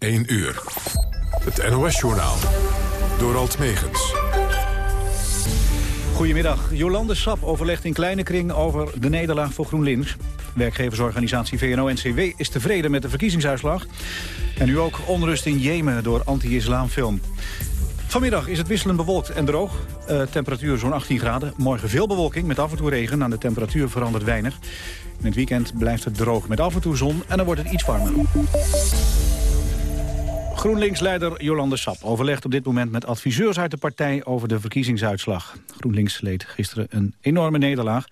1 uur. Het NOS-journaal. Door Alt Megens. Goedemiddag. Jolande Sap overlegt in kleine kring over de nederlaag voor GroenLinks. Werkgeversorganisatie VNO-NCW is tevreden met de verkiezingsuitslag. En nu ook onrust in Jemen door anti-islamfilm. Vanmiddag is het wisselend bewolkt en droog. Uh, temperatuur zo'n 18 graden. Morgen veel bewolking met af en toe regen. Aan de temperatuur verandert weinig. In het weekend blijft het droog met af en toe zon en dan wordt het iets warmer. GroenLinks-leider Jolande Sap overlegt op dit moment met adviseurs uit de partij over de verkiezingsuitslag. GroenLinks leed gisteren een enorme nederlaag.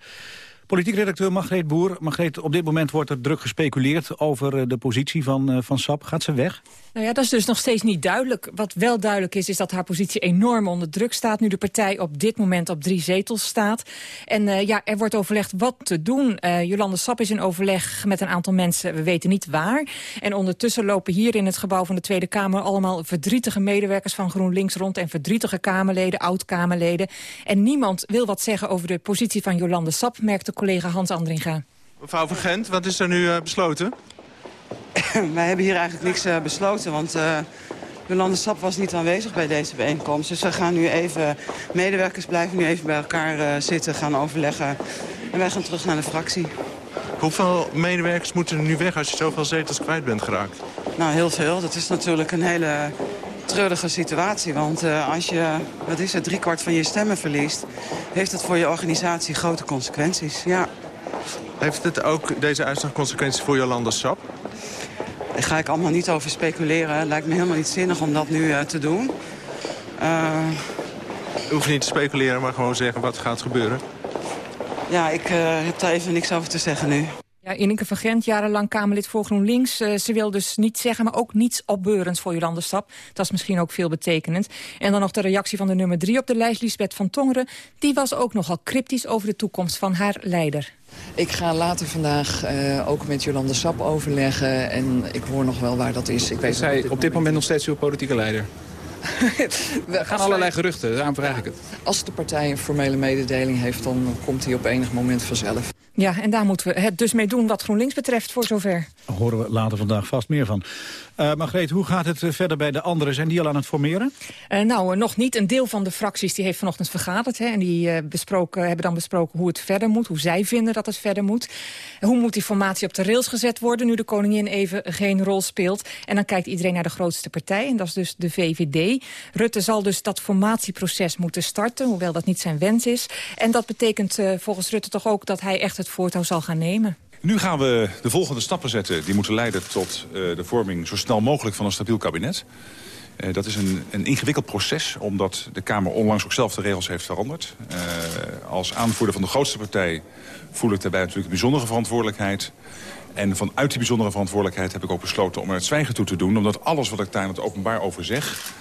Politiek redacteur Margreet Boer. Margreet, op dit moment wordt er druk gespeculeerd over eh, de positie van, uh, van SAP. Gaat ze weg? Nou ja, dat is dus nog steeds niet duidelijk. Wat wel duidelijk is, is dat haar positie enorm onder druk staat... nu de partij op dit moment op drie zetels staat. En uh, ja, er wordt overlegd wat te doen. Uh, Jolande Sap is in overleg met een aantal mensen, we weten niet waar. En ondertussen lopen hier in het gebouw van de Tweede Kamer... allemaal verdrietige medewerkers van GroenLinks rond... en verdrietige Kamerleden, oud-Kamerleden. En niemand wil wat zeggen over de positie van Jolande Sap... merkte collega Hans Andringa. Mevrouw van Gent, wat is er nu uh, besloten? Wij hebben hier eigenlijk niks uh, besloten, want uh, Jolande Sap was niet aanwezig bij deze bijeenkomst. Dus we gaan nu even, medewerkers blijven nu even bij elkaar uh, zitten, gaan overleggen. En wij gaan terug naar de fractie. Hoeveel medewerkers moeten er nu weg als je zoveel zetels kwijt bent geraakt? Nou, heel veel. Dat is natuurlijk een hele treurige situatie. Want uh, als je, wat is het, driekwart van je stemmen verliest... heeft het voor je organisatie grote consequenties, ja. Heeft het ook deze uitslag consequenties voor Jolande Sap? Daar ga ik allemaal niet over speculeren. Lijkt me helemaal niet zinnig om dat nu uh, te doen. Uh... U hoeft niet te speculeren, maar gewoon zeggen wat gaat gebeuren. Ja, ik heb daar even niks over te zeggen nu. Ja, Ineke van Gent, jarenlang Kamerlid voor GroenLinks. Uh, ze wil dus niet zeggen, maar ook niets opbeurends voor Jolande Stap. Dat is misschien ook veel betekenend. En dan nog de reactie van de nummer drie op de lijst, Lisbeth van Tongeren. Die was ook nogal cryptisch over de toekomst van haar leider. Ik ga later vandaag uh, ook met Jolande Sap overleggen. En ik hoor nog wel waar dat is. Ik weet is zij op dit moment nog steeds uw politieke leider? Er gaan allerlei geruchten, daarom vraag ik het. Als de partij een formele mededeling heeft, dan komt hij op enig moment vanzelf. Ja, en daar moeten we het dus mee doen wat GroenLinks betreft voor zover. Daar horen we later vandaag vast meer van. Uh, Margreet, hoe gaat het verder bij de anderen? Zijn die al aan het formeren? Uh, nou, nog niet. Een deel van de fracties die heeft vanochtend vergaderd. Hè, en die uh, besproken, hebben dan besproken hoe het verder moet. Hoe zij vinden dat het verder moet. Hoe moet die formatie op de rails gezet worden... nu de koningin even geen rol speelt. En dan kijkt iedereen naar de grootste partij. En dat is dus de VVD. Rutte zal dus dat formatieproces moeten starten. Hoewel dat niet zijn wens is. En dat betekent volgens Rutte toch ook dat hij echt het voortouw zal gaan nemen. Nu gaan we de volgende stappen zetten. Die moeten leiden tot uh, de vorming zo snel mogelijk van een stabiel kabinet. Uh, dat is een, een, ingewikkeld proces, omdat de Kamer onlangs ook zelf de regels heeft veranderd. Als aanvoerder van de grootste partij voel ik daarbij natuurlijk een bijzondere verantwoordelijkheid. En vanuit die bijzondere verantwoordelijkheid heb ik ook besloten om er het zwijgen toe te doen. Omdat alles wat ik daar in het openbaar over zeg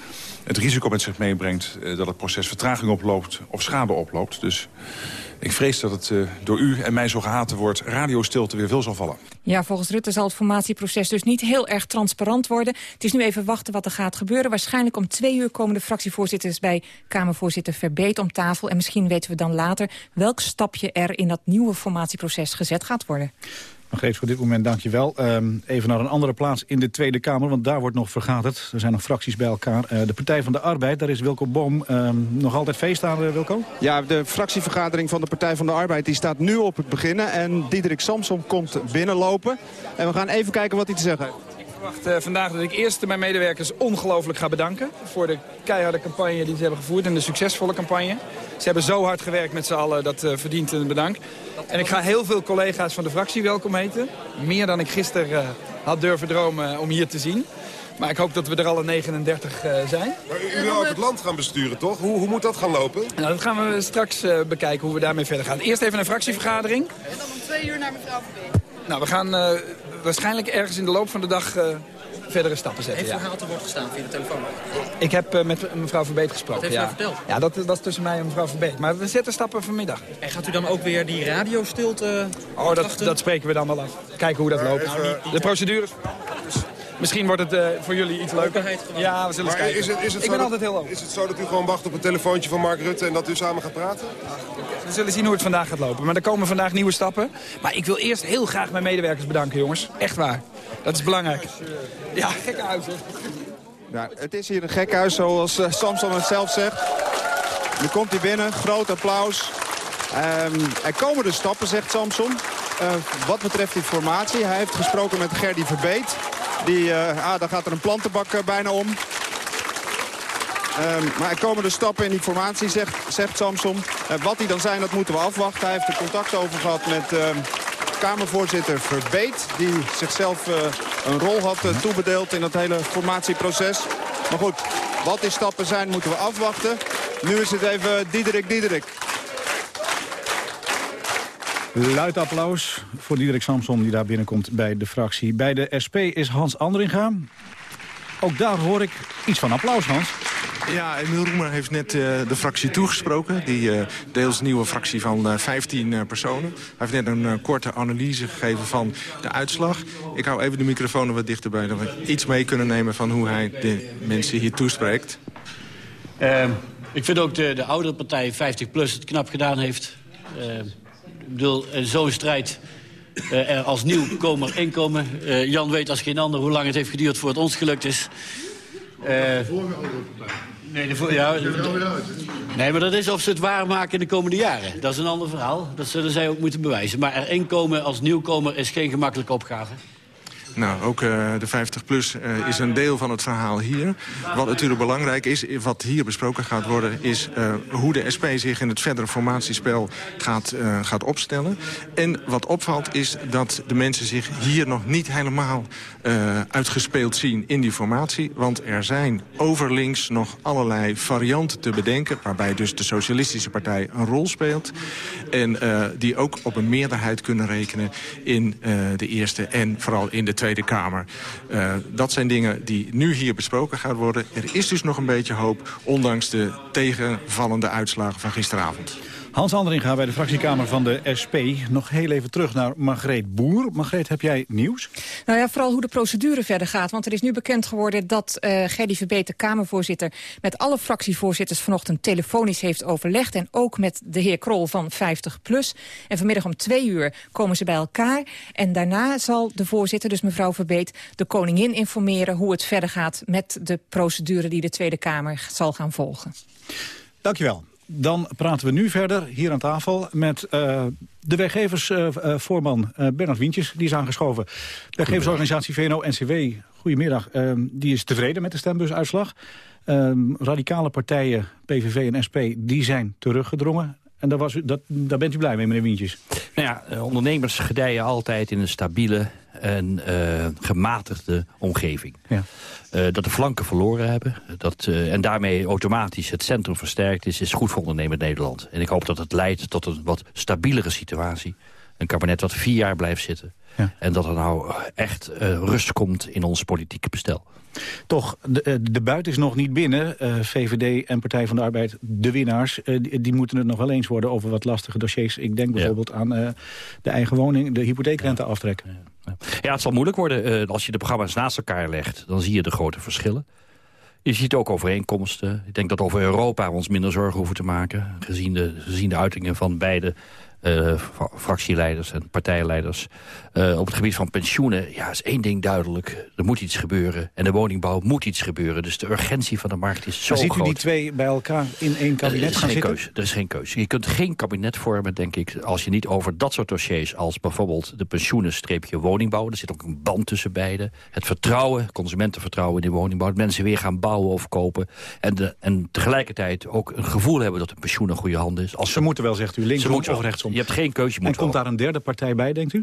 het risico met zich meebrengt dat het proces vertraging oploopt of schade oploopt. Dus ik vrees dat het uh, door u en mij zo gehaten wordt radiostilte weer veel zal vallen. Ja, volgens Rutte zal het formatieproces dus niet heel erg transparant worden. Het is nu even wachten wat er gaat gebeuren. Waarschijnlijk om twee uur komen de fractievoorzitters bij Kamervoorzitter Verbeet om tafel. En misschien weten we dan later welk stapje er in dat nieuwe formatieproces gezet gaat worden. Margreet, voor dit moment dank je wel. Um, even naar een andere plaats in de Tweede Kamer, want daar wordt nog vergaderd. Er zijn nog fracties bij elkaar. Uh, de Partij van de Arbeid, daar is Wilco Boom um, nog altijd feest aan, uh, Wilco? Ja, de fractievergadering van de Partij van de Arbeid die staat nu op het beginnen. En Diederik Samsom komt binnenlopen. En we gaan even kijken wat hij te zeggen heeft. Ik verwacht uh, vandaag dat ik eerst mijn medewerkers ongelooflijk ga bedanken... voor de keiharde campagne die ze hebben gevoerd en de succesvolle campagne. Ze hebben zo hard gewerkt met z'n allen, dat uh, verdient een bedank. En ik ga heel veel collega's van de fractie welkom heten. Meer dan ik gisteren uh, had durven dromen om hier te zien. Maar ik hoop dat we er alle 39 uh, zijn. Maar u wil ook het land gaan besturen, toch? Hoe, hoe moet dat gaan lopen? Nou, dat gaan we straks uh, bekijken hoe we daarmee verder gaan. Eerst even een fractievergadering. En dan om twee uur naar mevrouw Verbeek. Nou, we gaan uh, waarschijnlijk ergens in de loop van de dag verdere stappen zetten. Heeft verhaal te woord gestaan via de telefoon? Ik heb uh, met mevrouw Verbeet gesproken. Wat heeft ja. verteld? Ja, dat, dat is tussen mij en mevrouw Verbeet. Maar we zetten stappen vanmiddag. En gaat u dan ook weer die radiostilte Oh, dat, dat spreken we dan wel af. Kijken hoe dat loopt. Nou, de procedures. Dus Misschien wordt het eh, voor jullie iets leuker. Ja, we zullen eens Maar kijken. is het, is, het ik zo ben dat, altijd heel open. is het zo dat u gewoon wacht op een telefoontje van Mark Rutte... en dat u samen gaat praten? We zullen zien hoe het vandaag gaat lopen. Maar er komen vandaag nieuwe stappen. Maar ik wil eerst heel graag mijn medewerkers bedanken, jongens. Echt waar. Dat is belangrijk. Ja, gekke huis, hoor. Ja, het is hier een gekhuis, zoals eh, Samson het zelf zegt. Nu komt hij binnen, groot applaus. Ehm, er komen dus stappen, zegt Samson. Eh, wat betreft die formatie. Hij heeft gesproken met Gerdy Verbeet. Die, eh, ah, daar gaat er een plantenbak eh, bijna om. Ehm, maar er komen dus stappen in die formatie, zegt, zegt Samson. Eh, wat die dan zijn, dat moeten we afwachten. Hij heeft er contact over gehad met ehm, Kamervoorzitter Verbeet... die zichzelf een rol had eh, toebedeeld in dat hele formatieproces. Maar goed, wat die stappen zijn, moeten we afwachten. Nu is het even Diederik Diederik. Luid applaus voor Diederik Samson die daar binnenkomt bij de fractie. Bij de SP is Hans Andringa. Ook daar hoor ik iets van applaus, Hans. Ja, Emiel Roemer heeft net eh, de fractie toegesproken. Die eh, deels nieuwe fractie van eh, 15 eh, personen. Hij heeft net een korte analyse gegeven van de uitslag. Ik hou even de microfoon wat dichterbij... dat we iets mee kunnen nemen van hoe hij de mensen hier toespreekt. Eh, ik vind ook de, de oudere partij 50PLUS het knap gedaan heeft. Eh, ik bedoel, in zo'n strijd eh, er als nieuwkomer inkomen. Eh, Jan weet als geen ander hoe lang het heeft geduurd voor het ons gelukt is. Eh, nee, de voor, ja, nee, maar dat is of ze het waarmaken in de komende jaren. Dat is een ander verhaal. Dat zullen zij ook moeten bewijzen. Maar er inkomen als nieuwkomer is geen gemakkelijke opgave. Nou, ook eh, de 50PLUS eh, is een deel van het verhaal hier. Wat natuurlijk belangrijk is, wat hier besproken gaat worden... is eh, hoe de SP zich in het verdere formatiespel gaat, gaat opstellen. En wat opvalt is dat de mensen zich hier nog niet helemaal uitgespeeld zien in die formatie. Want er zijn over links nog allerlei varianten te bedenken... waarbij dus de Socialistische Partij een rol speelt. En die ook op een meerderheid kunnen rekenen in de Eerste en vooral in de Tweede Kamer. Eh, dat zijn dingen die nu hier besproken gaan worden. Er is dus nog een beetje hoop, ondanks de tegenvallende uitslagen van gisteravond. Hans Andringa bij de fractiekamer van de SP. Nog heel even terug naar Margreet Boer. Margreet, heb jij nieuws? Nou ja, vooral hoe de procedure verder gaat. Want er is nu bekend geworden dat uh, Gerdy Verbeet, de Kamervoorzitter... met alle fractievoorzitters vanochtend telefonisch heeft overlegd. En ook met de heer Krol van 50PLUS. En vanmiddag om twee uur komen ze bij elkaar. En daarna zal de voorzitter, dus mevrouw Verbeet... de koningin informeren hoe het verder gaat met de procedure... die de Tweede Kamer zal gaan volgen. Dankjewel. Dan praten we nu verder hier aan tafel met uh, de werkgeversvoorman uh, uh, Bernard Wientjes. Die is aangeschoven. De werkgeversorganisatie VNO-NCW, goedemiddag. die is tevreden met de stembusuitslag. Ehm, radicale partijen, PVV en SP, die zijn teruggedrongen. En daar, was u, dat, daar bent u blij mee, meneer Wientjes? Nou ja, ondernemers gedijen altijd in een stabiele en uh, gematigde omgeving. Ja. Uh, dat de flanken verloren hebben. Dat, uh, en daarmee automatisch het centrum versterkt is, is goed voor ondernemend Nederland. En ik hoop dat het leidt tot een wat stabielere situatie. Een kabinet wat vier jaar blijft zitten. Ja. En dat er nou echt rust komt in ons politieke bestel. Toch, de, de buit is nog niet binnen. Uh, VVD en Partij van de Arbeid, de winnaars... Uh, die, die, moeten het nog wel eens worden over wat lastige dossiers. Ik denk bijvoorbeeld ja. aan de eigen woning, de hypotheekrente ja. aftrek. Ja. het zal moeilijk worden. als je de programma's naast elkaar legt, dan zie je de grote verschillen. Je ziet ook overeenkomsten. Ik denk dat over Europa ons minder zorgen hoeven te maken. Gezien de, gezien de uitingen van beide uh, fractieleiders en partijleiders. Uh, op het gebied van pensioenen ja, is één ding duidelijk. Er moet iets gebeuren. En de woningbouw moet iets gebeuren. Dus de urgentie van de markt is zo maar ziet groot. u die twee bij elkaar in één kabinet er gaan zitten? Keuze. Er is geen keuze. Je kunt geen kabinet vormen, denk ik... als je niet over dat soort dossiers als bijvoorbeeld de pensioenen-streepje woningbouw... er zit ook een band tussen beide. Het vertrouwen, consumentenvertrouwen in de woningbouw. Dat mensen weer gaan bouwen of kopen. En, de, en tegelijkertijd ook een gevoel hebben dat een pensioen een goede hand is. Als ze, ze moeten wel, zegt u, linksom of Je hebt geen keuze. En komt daar een derde partij bij, denkt u?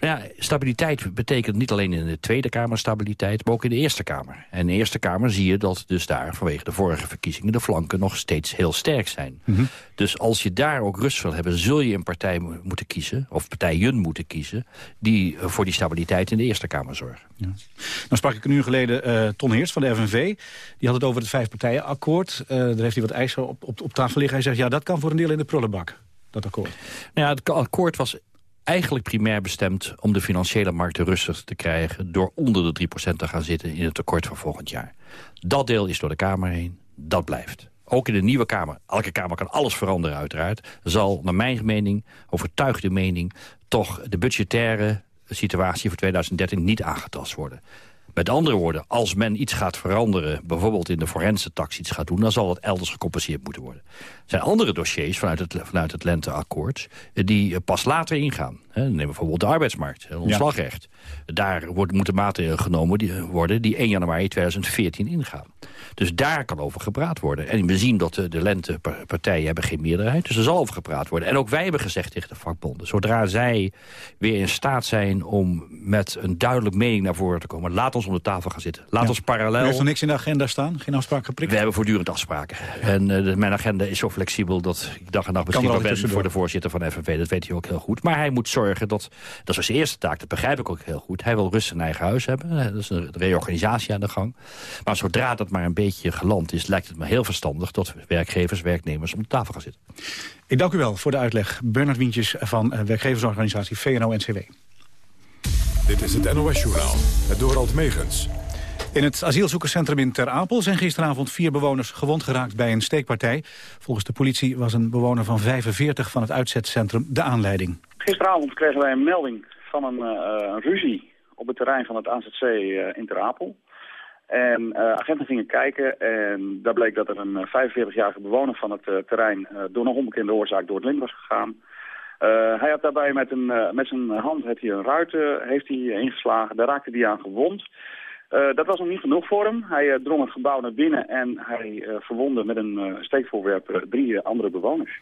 Nou ja, stabiliteit betekent niet alleen in de Tweede Kamer stabiliteit... maar ook in de Eerste Kamer. En in de Eerste Kamer zie je dat dus daar vanwege de vorige verkiezingen... de flanken nog steeds heel sterk zijn. Mm -hmm. Dus als je daar ook rust wil hebben... zul je een partij moeten kiezen, of partijen moeten kiezen... die voor die stabiliteit in de Eerste Kamer zorgen. Ja. Dan sprak ik een uur geleden uh, Ton Heers van de FNV. Die had het over het vijfpartijenakkoord. Uh, daar heeft hij wat eisen op, op, op tafel liggen. Hij zegt, ja, dat kan voor een deel in de prullenbak dat akkoord? Nou ja, het akkoord was eigenlijk primair bestemd om de financiële markten rustig te krijgen... door onder de 3% te gaan zitten in het tekort van volgend jaar. Dat deel is door de Kamer heen, dat blijft. Ook in de nieuwe Kamer, elke Kamer kan alles veranderen uiteraard... zal naar mijn mening, overtuigde mening... toch de budgettaire situatie voor 2013 niet aangetast worden. Met andere woorden, als men iets gaat veranderen... bijvoorbeeld in de forense tax iets gaat doen... dan zal dat elders gecompenseerd moeten worden. Er zijn andere dossiers vanuit het, vanuit het lenteakkoord... Eh, die eh, pas later ingaan. Neem bijvoorbeeld de arbeidsmarkt, ontslagrecht. Daar wordt, moeten maatregelen genomen worden die 1 januari 2014 ingaan. Dus daar kan over gepraat worden. En we zien dat de, de lentepartijen hebben geen meerderheid. Dus er zal over gepraat worden. En ook wij hebben gezegd tegen de vakbonden... zodra zij weer in staat zijn om met een duidelijk mening naar voren te komen... laat ons om de tafel gaan zitten. Laat ons parallel... Heeft er niks in de agenda staan? Geen afspraken geprikt? We hebben voortdurend afspraken. En uh, mijn agenda is zo flexibel dat ik dag en nacht beschikbaar ben... voor de voorzitter van FNV. Dat weet hij ook heel goed. Maar hij moet zorgen dat... Dat is zijn eerste taak, dat begrijp ik ook heel goed. Hij wil rust in eigen huis hebben. Dat is een reorganisatie aan de gang. Maar zodra dat maar een beetje geland is... lijkt het me heel verstandig dat werkgevers, werknemers om de tafel gaan zitten. Ik dank u wel voor de uitleg. Bernard Wientjes van eh, werkgeversorganisatie VNO-NCW. Dit is het NOS-journaal, het Dorald Megens. In het asielzoekerscentrum in Ter Apel zijn gisteravond vier bewoners gewond geraakt bij een steekpartij. Volgens de politie was een bewoner van 45 van het uitzetcentrum de aanleiding. Gisteravond kregen wij een melding van een, uh, een ruzie op het terrein van het AZC uh, in Ter Apel. En agenten gingen kijken en daar bleek dat er een 45-jarige bewoner van het terrein door een onbekende oorzaak door het lint was gegaan. hij had daarbij met, een, met zijn hand heeft hij een ruit heeft hij ingeslagen, daar raakte hij aan gewond. Dat was nog niet genoeg voor hem. Hij drong het gebouw naar binnen en hij verwondde met een steekvoorwerp drie andere bewoners.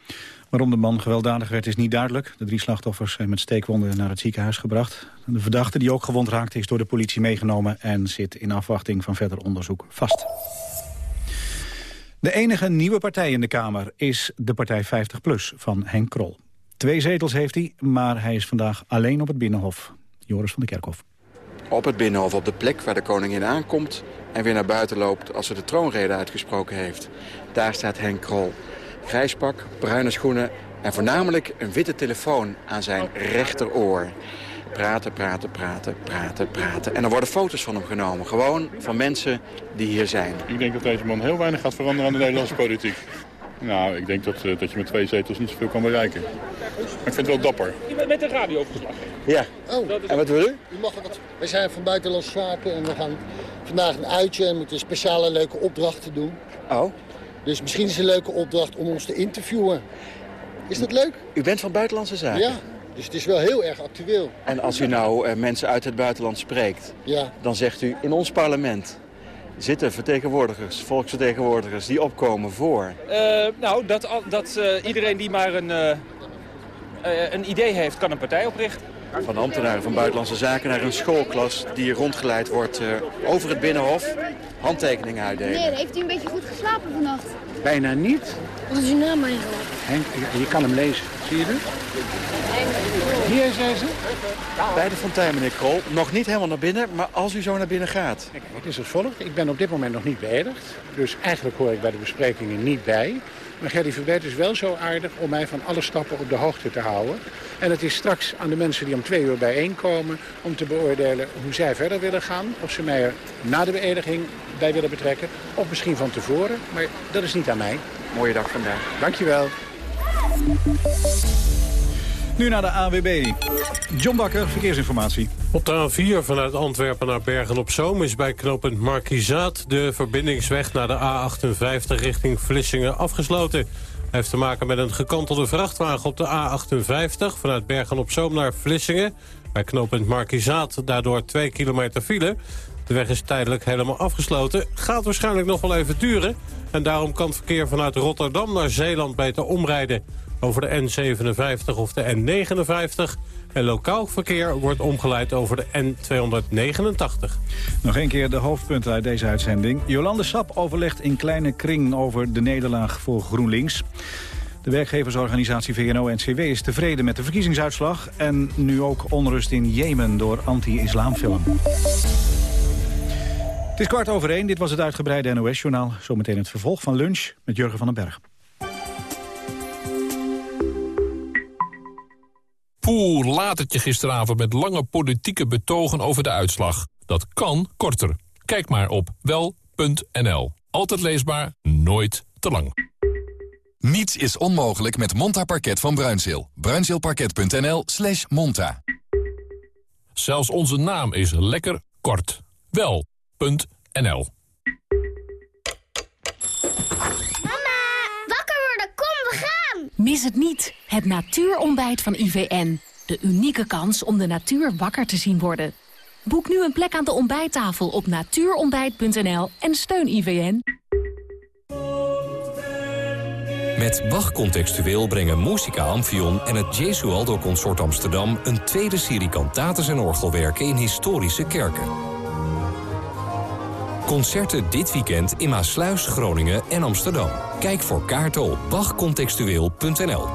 Waarom de man gewelddadig werd is niet duidelijk. De drie slachtoffers zijn met steekwonden naar het ziekenhuis gebracht. De verdachte die ook gewond raakte is door de politie meegenomen... en zit in afwachting van verder onderzoek vast. De enige nieuwe partij in de Kamer is de partij 50PLUS van Henk Krol. Twee zetels heeft hij, maar hij is vandaag alleen op het Binnenhof. Joris van de Kerkhof. Op het Binnenhof, op de plek waar de koningin aankomt... en weer naar buiten loopt als ze de troonrede uitgesproken heeft. Daar staat Henk Krol. Grijs pak, bruine schoenen en voornamelijk een witte telefoon aan zijn rechteroor. Praten, praten, praten, praten, praten. En er worden foto's van hem genomen. Gewoon van mensen die hier zijn. Ik denk dat deze man heel weinig gaat veranderen aan de Nederlandse politiek. Nou, ik denk dat, uh, dat je met twee zetels niet zoveel kan bereiken. Maar ik vind het wel dapper. Je bent met een radioverslag. Ja. Oh. En wat wil u? u mag wat... Wij zijn van Buitenlandse Zaken en we gaan vandaag een uitje... en moeten speciale leuke opdrachten doen. Oh. Dus misschien is het een leuke opdracht om ons te interviewen. Is dat leuk? U bent van Buitenlandse Zaken? Ja, dus het is wel heel erg actueel. En als u nou uh, mensen uit het buitenland spreekt, ja. dan zegt u in ons parlement zitten vertegenwoordigers, volksvertegenwoordigers die opkomen voor? Uh, nou, dat, dat uh, iedereen die maar een, een idee heeft, kan een partij oprichten. Van ambtenaren van Buitenlandse Zaken naar een schoolklas die rondgeleid wordt over het Binnenhof. Handtekeningen uitdelen. Meneer, heeft u een beetje goed geslapen vannacht? Bijna niet. Wat is uw naam eigenlijk? Henk, je kan hem lezen. Zie je het? Hier is deze. Bij de fontein, meneer Krol. Nog niet helemaal naar binnen, maar als u zo naar binnen gaat. Kijk, het is als volgt. Ik ben op dit moment nog niet beëdigd. Dus eigenlijk hoor ik bij de besprekingen niet bij. Maar Gerry Verbeet is wel zo aardig om mij van alle stappen op de hoogte te houden. En het is straks aan de mensen die om twee uur bijeenkomen... om te beoordelen hoe zij verder willen gaan. Of ze mij er na de beëdiging bij willen betrekken. Of misschien van tevoren. Maar dat is niet aan mij. Mooie dag vandaag. Dankjewel. Nu naar de AWB. John Bakker, verkeersinformatie. Op de A4 vanuit Antwerpen naar Bergen-op-Zoom... is bij knooppunt Markizaat de verbindingsweg naar de A58 richting Vlissingen afgesloten. Hij heeft te maken met een gekantelde vrachtwagen op de A58... vanuit Bergen-op-Zoom naar Vlissingen. Bij knooppunt Markizaat daardoor 2 kilometer file. De weg is tijdelijk helemaal afgesloten. Gaat waarschijnlijk nog wel even duren. En daarom kan het verkeer vanuit Rotterdam naar Zeeland beter omrijden over de N57 of de N59. En lokaal verkeer wordt omgeleid over de N289. Nog een keer de hoofdpunten uit deze uitzending. Jolande Sap overlegt in kleine kring over de nederlaag voor GroenLinks. De werkgeversorganisatie VNO-NCW is tevreden met de verkiezingsuitslag... en nu ook onrust in Jemen door anti-islamfilm. Het is kwart over één. Dit was het uitgebreide NOS-journaal. Zometeen het vervolg van lunch met Jurgen van den Berg. Poeh, latertje gisteravond met lange politieke betogen over de uitslag. Dat kan korter. Kijk maar op wel.nl. Altijd leesbaar, nooit te lang. Niets is onmogelijk met Monta Parket van Bruinzeel. Bruinzeelparket.nl slash monta. Zelfs onze naam is lekker kort. Wel.nl Mama, wakker worden, kom, we gaan! Mis het niet, het natuurontbijt van IVN. De unieke kans om de natuur wakker te zien worden. Boek nu een plek aan de ontbijttafel op natuurontbijt.nl en steun IVN. Met Bach Contextueel brengen Musica Amphion en het Jesualdo Consort Amsterdam... een tweede serie kantates en orgelwerken in historische kerken. Concerten dit weekend in Maasluis, Groningen en Amsterdam. Kijk voor kaarten op bachcontextueel.nl.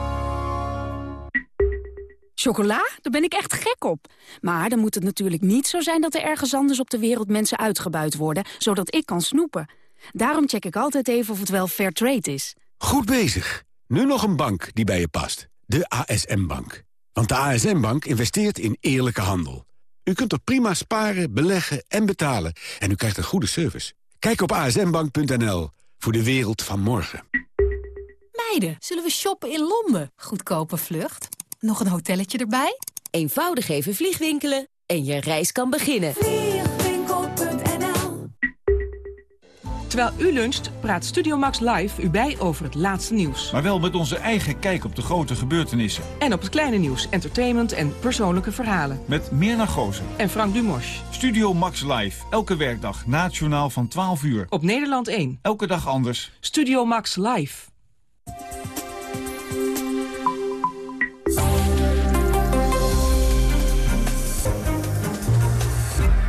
Chocola? Daar ben ik echt gek op. Maar dan moet het natuurlijk niet zo zijn dat er ergens anders op de wereld mensen uitgebuit worden, zodat ik kan snoepen. Daarom check ik altijd even of het wel fair trade is. Goed bezig. Nu nog een bank die bij je past. De ASM-bank. Want de ASM-bank investeert in eerlijke handel. U kunt er prima sparen, beleggen en betalen. En u krijgt een goede service. Kijk op asmbank.nl voor de wereld van morgen. Meiden, zullen we shoppen in Londen? Goedkope vlucht. Nog een hotelletje erbij? Eenvoudig even vliegwinkelen en je reis kan beginnen. Terwijl u luncht, praat Studio Max Live u bij over het laatste nieuws. Maar wel met onze eigen kijk op de grote gebeurtenissen. En op het kleine nieuws, entertainment en persoonlijke verhalen. Met Mirna Gozen. En Frank Dumos. Studio Max Live, elke werkdag na het journaal van 12 uur. Op Nederland 1. Elke dag anders. Studio Max Live.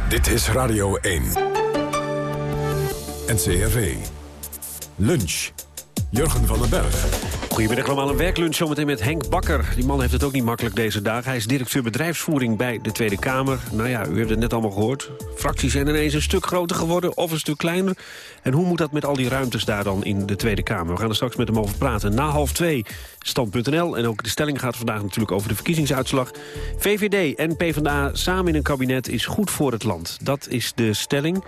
Dit is Radio 1. NCRV. Lunch. Jurgen van den Berg. Goedemiddag allemaal, een werklunch zometeen met Henk Bakker. Die man heeft het ook niet makkelijk deze dagen. Hij is directeur bedrijfsvoering bij de Tweede Kamer. Nou ja, u hebt het net allemaal gehoord. Fracties zijn ineens een stuk groter geworden of een stuk kleiner. En hoe moet dat met al die ruimtes daar dan in de Tweede Kamer? We gaan er straks met hem over praten. Na half twee, stand.nl. En ook de stelling gaat vandaag natuurlijk over de verkiezingsuitslag. VVD en PvdA samen in een kabinet is goed voor het land. Dat is de stelling.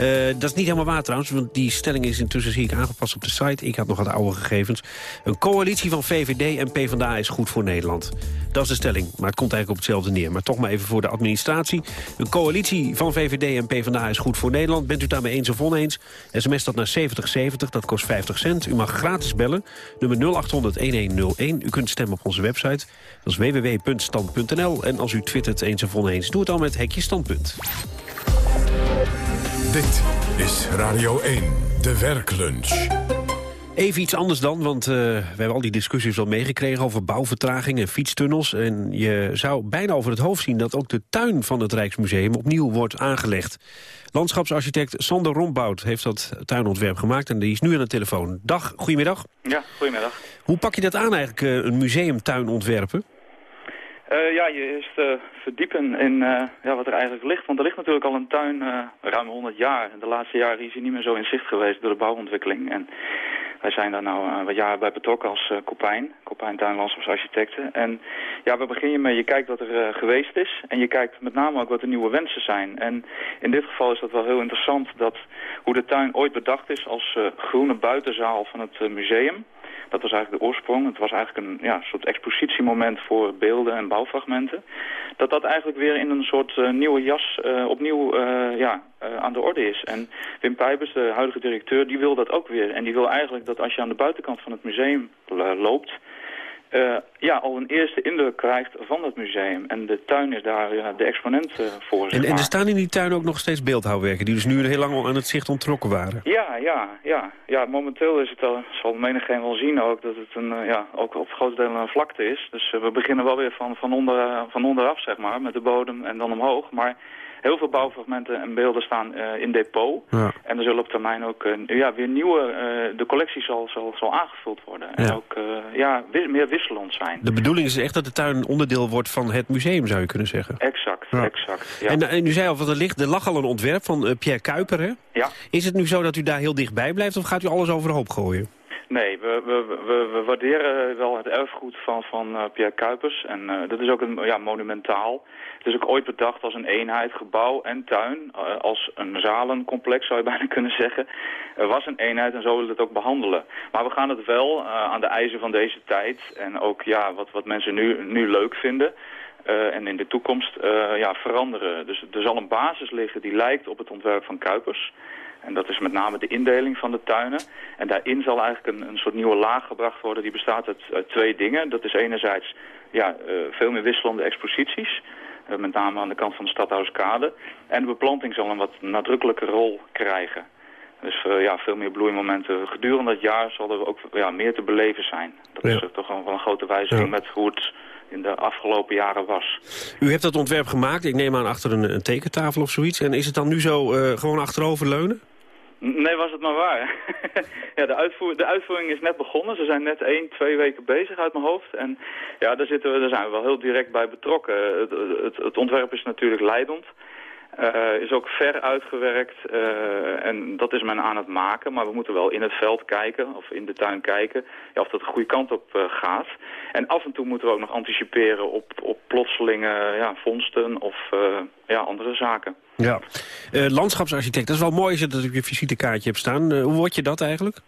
Uh, dat is niet helemaal waar trouwens, want die stelling is intussen zie ik aangepast op de site. Ik had nog wat oude gegevens. Een coalitie van VVD en PvdA is goed voor Nederland. Dat is de stelling, maar het komt eigenlijk op hetzelfde neer. Maar toch maar even voor de administratie. Een coalitie van VVD en PvdA is goed voor Nederland. Bent u daarmee eens of oneens? SMS dat naar 7070, dat kost 50 cent. U mag gratis bellen, nummer 0800-1101. U kunt stemmen op onze website. Dat is www.stand.nl. En als u twittert eens of oneens, doe het dan met Hekje Standpunt. Dit is Radio 1, de werklunch. Even iets anders dan, want uh, we hebben al die discussies wel meegekregen... over bouwvertraging en fietstunnels. En je zou bijna over het hoofd zien dat ook de tuin van het Rijksmuseum... opnieuw wordt aangelegd. Landschapsarchitect Sander Rombout heeft dat tuinontwerp gemaakt... en die is nu aan de telefoon. Dag, goedemiddag. Ja, goedemiddag. Hoe pak je dat aan eigenlijk, uh, een museumtuin ontwerpen? Uh, ja, je eerst uh, verdiepen in uh, ja, wat er eigenlijk ligt. Want er ligt natuurlijk al een tuin ruim 100 jaar. En de laatste jaren is hij niet meer zo in zicht geweest door de bouwontwikkeling. En wij zijn daar nou wat jaren bij betrokken als uh, Kopijn, Kopijn Tuinlandschapsarchitecten. En ja, waar begin je mee? Je kijkt wat er geweest is en je kijkt met name ook wat de nieuwe wensen zijn. En in dit geval is dat wel heel interessant dat hoe de tuin ooit bedacht is als groene buitenzaal van het museum. Dat was eigenlijk de oorsprong. Het was eigenlijk een ja, soort expositiemoment voor beelden en bouwfragmenten. Dat dat eigenlijk weer in een soort uh, nieuwe jas uh, opnieuw uh, ja, aan de orde is. En Wim Pijpers, de huidige directeur, die wil dat ook weer. En die wil eigenlijk dat als je aan de buitenkant van het museum loopt... Uh, ja, al een eerste indruk krijgt van het museum. En de tuin is daar uh, de exponent uh, voor. En, en, er staan in die tuin ook nog steeds beeldhouwwerken... die dus nu heel lang al aan het zicht ontrokken waren. Ja, ja, ja. ja momenteel is het al, zal menigeen wel zien ook... dat het een, ja, ook op grote delen een vlakte is. Dus we beginnen wel weer van, van, onder, van onderaf, zeg maar, met de bodem en dan omhoog. Maar heel veel bouwfragmenten en beelden staan uh, in depot. Ja. En er zullen op termijn ook uh, ja, weer nieuwe, uh, de collectie zal, zal, zal aangevuld worden. Ja. En ook ja, wis meer wisselend zijn. De bedoeling is echt dat de tuin onderdeel wordt van het museum, zou je kunnen zeggen. Exact, ja. exact. Ja. En, en u zei al, wat er ligt, er lag al een ontwerp van Pierre Kuiper, hè? Ja. Is het nu zo dat u daar heel dichtbij blijft of gaat u alles overhoop gooien? Nee, we, we, we, waarderen wel het erfgoed van, van uh, Pierre Kuipers. En uh, dat is ook een, ja, monumentaal. Het is ook ooit bedacht als een eenheid, gebouw en tuin. Uh, als een zalencomplex zou je bijna kunnen zeggen. Er was een eenheid en zo willen we het ook behandelen. Maar we gaan het wel aan de eisen van deze tijd. En ook ja, wat, wat mensen nu, nu leuk vinden. En in de toekomst ja, veranderen. Dus er zal een basis liggen die lijkt op het ontwerp van Kuipers. En dat is met name de indeling van de tuinen. En daarin zal eigenlijk een, een soort nieuwe laag gebracht worden. Die bestaat uit, uit twee dingen. Dat is enerzijds ja, uh, veel meer wisselende exposities. Uh, met name aan de kant van de Stadhouskade. En de beplanting zal een wat nadrukkelijke rol krijgen. Dus uh, ja, veel meer bloeimomenten. Gedurende het jaar zal er ook ja, meer te beleven zijn. Dat ja. is toch wel een grote wijziging ja. met hoe het in de afgelopen jaren was. U hebt dat ontwerp gemaakt, ik neem aan achter een, een tekentafel of zoiets. En is het dan nu zo uh, gewoon achterover leunen? Nee, was het maar waar. ja, de, uitvoer, de uitvoering is net begonnen. Ze zijn net één, twee weken bezig uit mijn hoofd. En ja, daar, zitten we, daar zijn we wel heel direct bij betrokken. Het, het, het ontwerp is natuurlijk leidend. Uh, is ook ver uitgewerkt uh, en dat is men aan het maken. Maar we moeten wel in het veld kijken of in de tuin kijken ja, of dat de goede kant op uh, gaat. En af en toe moeten we ook nog anticiperen op, op plotselinge ja, vondsten of ja, andere zaken. Ja, landschapsarchitect, dat is wel mooi je dat op je visitekaartje hebt staan. hoe word je dat eigenlijk?